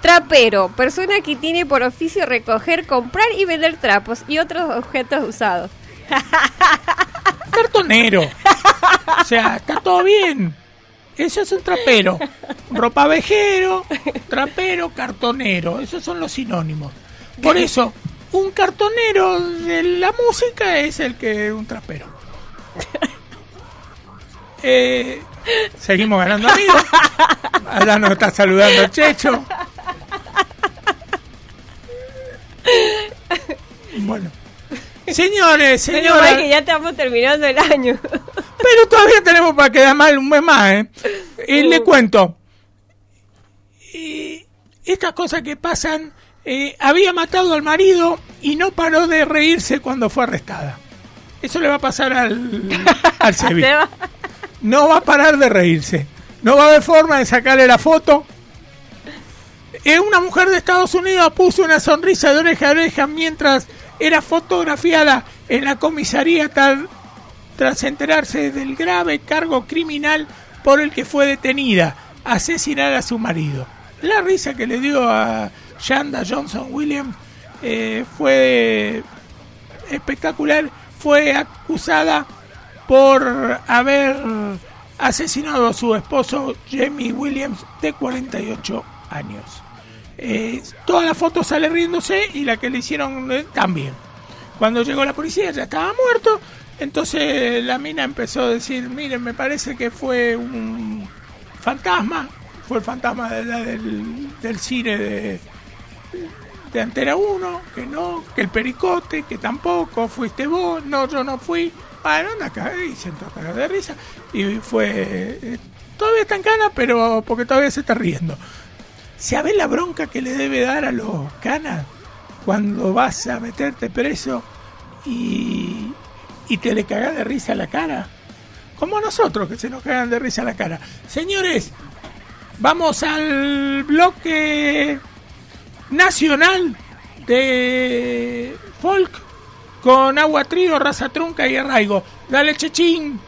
Speaker 2: Trapero, persona que tiene por oficio recoger, comprar y vender trapos y otros objetos usados.
Speaker 1: cartonero. O sea, está todo bien. Eso es un trapero. Ropa vejero, trapero, cartonero. Esos son los sinónimos. Por eso, un cartonero de la música es el que un trapero. Eh, seguimos ganando amigos. Allá nos está saludando el Checho. Bueno. Señores, señoras.
Speaker 2: que ya estamos terminando el año.
Speaker 1: Pero todavía tenemos para quedar mal un mes más, ¿eh? Y le cuento. Eh, estas cosas que pasan. eh, había matado al marido y no paró de reírse cuando fue arrestada. Eso le va a pasar al, al Sebi. No va a parar de reírse. No va a haber forma de sacarle la foto. Eh, una mujer de Estados Unidos puso una sonrisa de oreja a oreja mientras era fotografiada en la comisaría tal tras enterarse del grave cargo criminal por el que fue detenida, asesinar a su marido. La risa que le dio a Shanda Johnson Williams eh, fue espectacular. Fue acusada por haber asesinado a su esposo Jamie Williams de 48 años. Eh, toda la foto sale riéndose y la que le hicieron eh, también. Cuando llegó la policía ya estaba muerto, entonces la mina empezó a decir, miren, me parece que fue un fantasma, fue el fantasma del, del cine de, de Antena 1, que no, que el pericote, que tampoco, fuiste vos, no, yo no fui. Bueno, anda acá y se entró a cagar de risa. Y fue. eh, todavía está en cana, pero porque todavía se está riendo. ¿Sabés la bronca que le debe dar a los canas cuando vas a meterte preso y, y te le cagás de risa la cara? Como a nosotros que se nos cagan de risa la cara. Señores, vamos al bloque nacional de folk con agua trío, raza trunca y arraigo. Dale, chechín.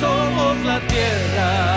Speaker 3: Somos la tierra,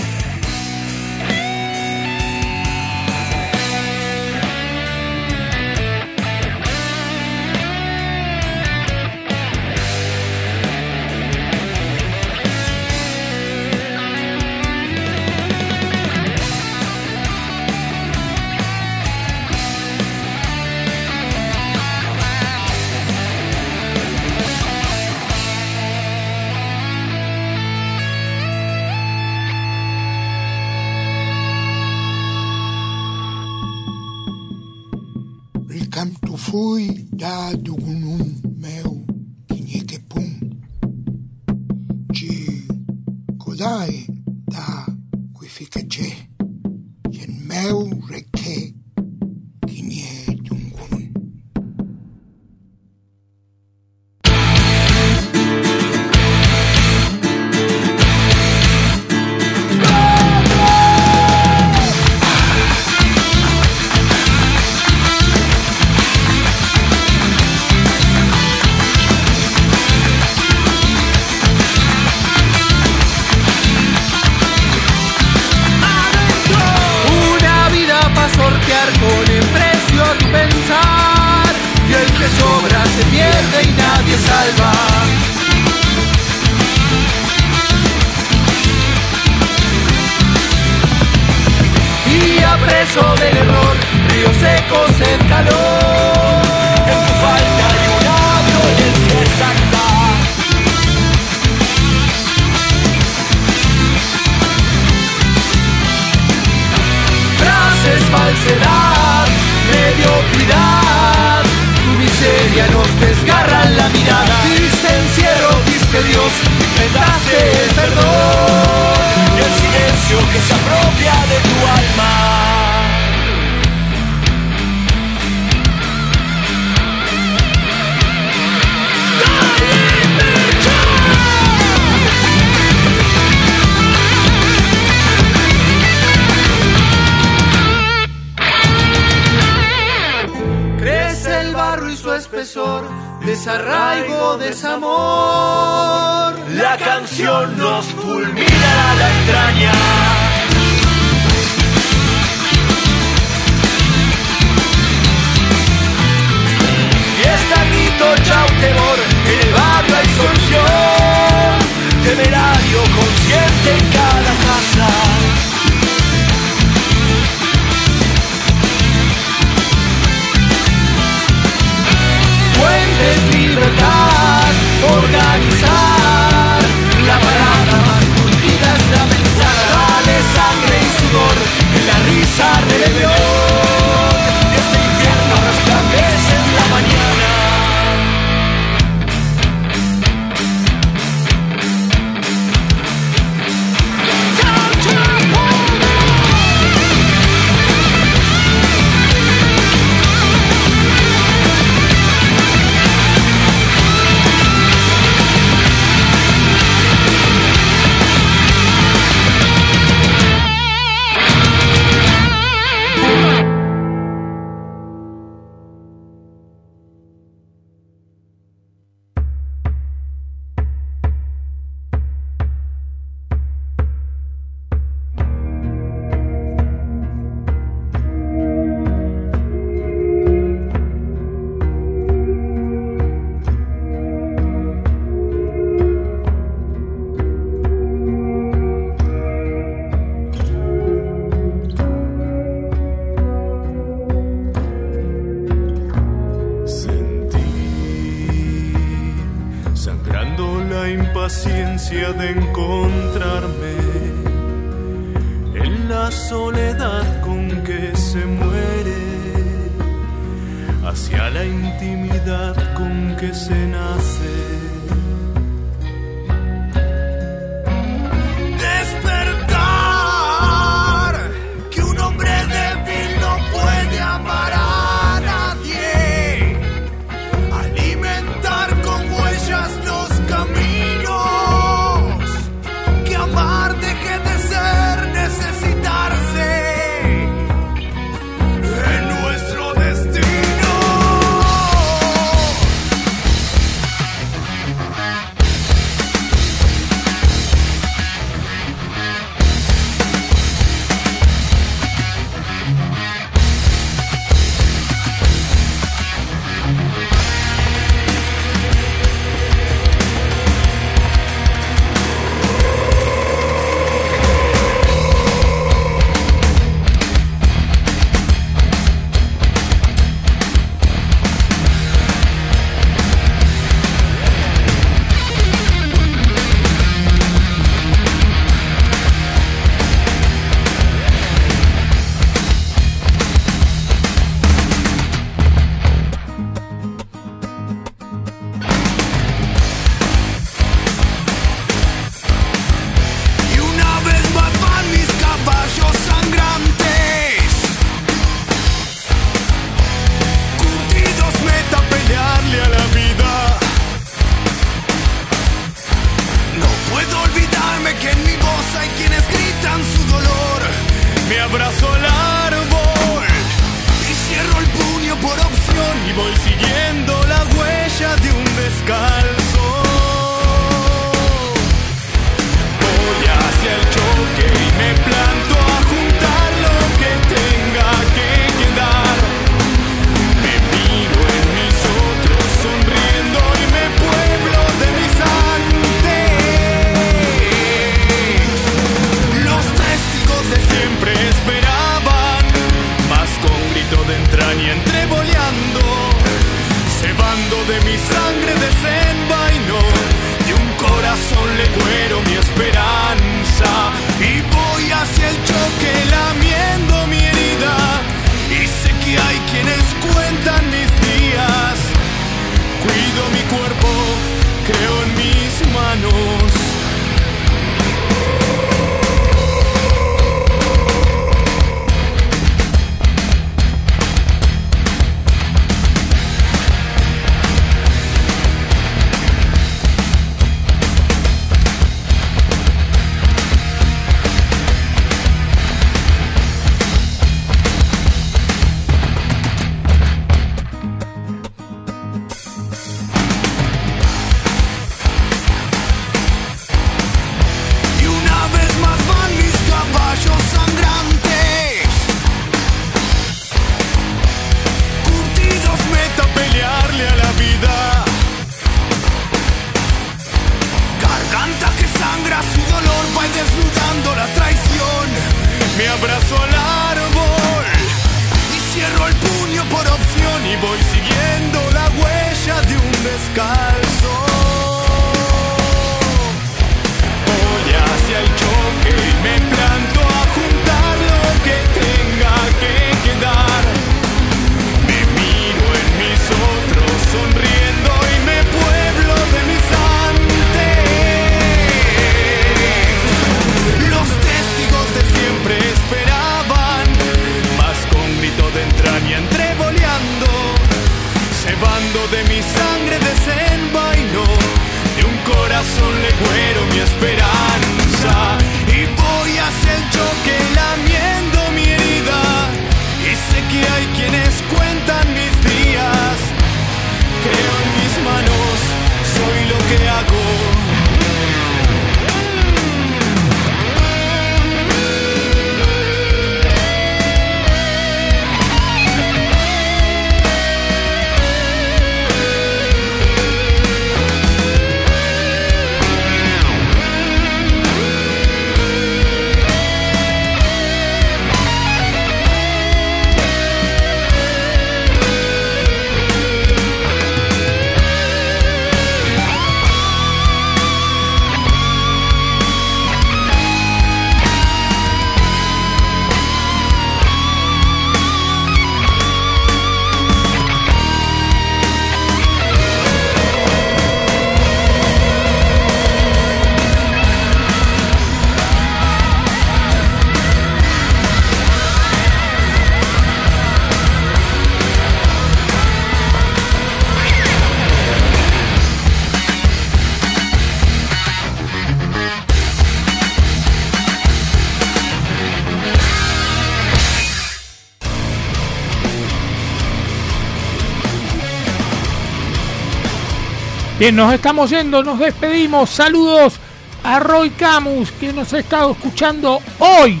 Speaker 1: Nos estamos yendo, nos despedimos. Saludos a Roy Camus, que nos ha estado escuchando hoy.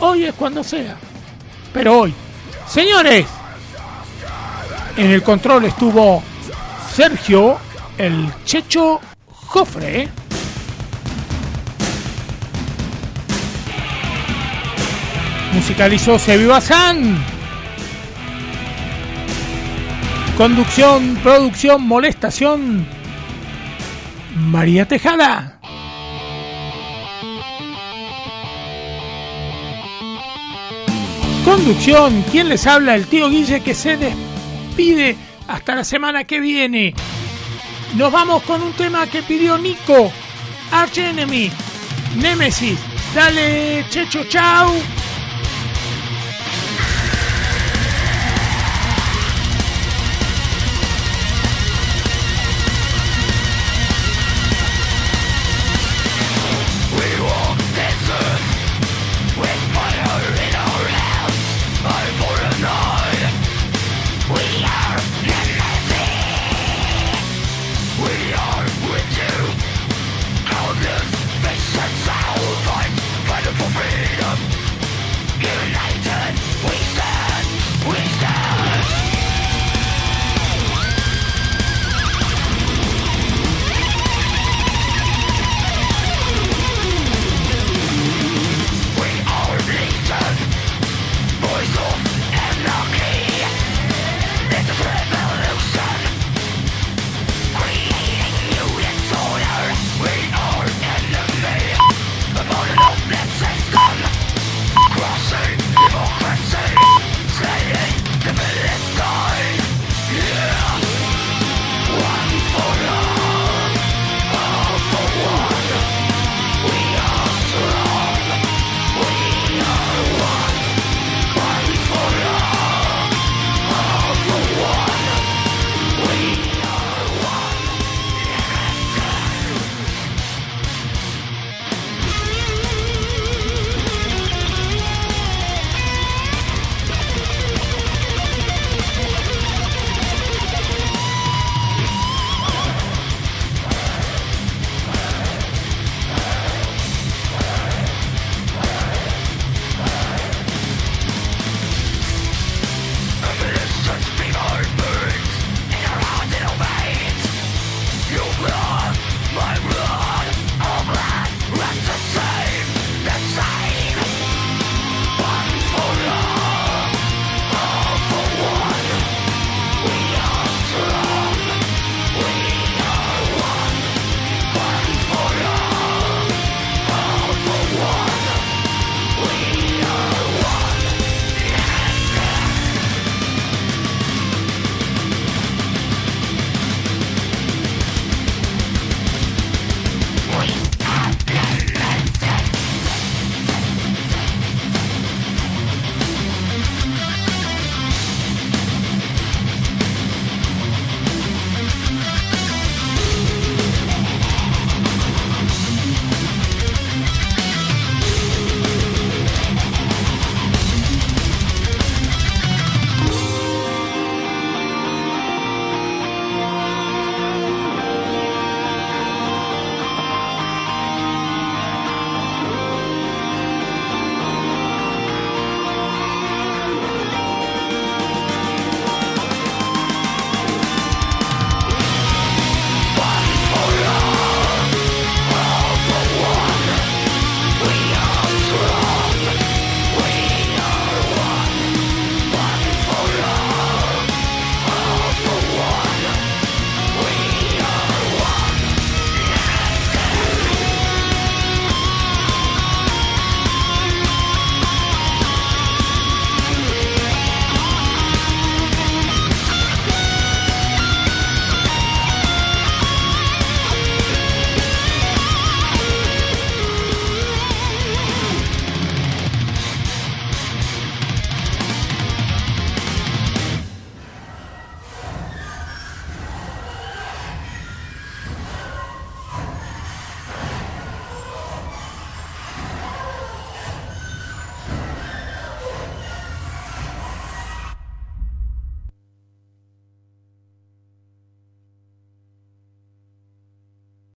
Speaker 1: Hoy es cuando sea, pero hoy. Señores, en el control estuvo Sergio, el Checho Jofre. Musicalizó Sebi Bazán. Conducción, producción, molestación. María Tejada. Conducción, ¿quién les habla? El tío Guille que se despide hasta la semana que viene. Nos vamos con un tema que pidió Nico, Arch Enemy, Nemesis. Dale, checho, chau.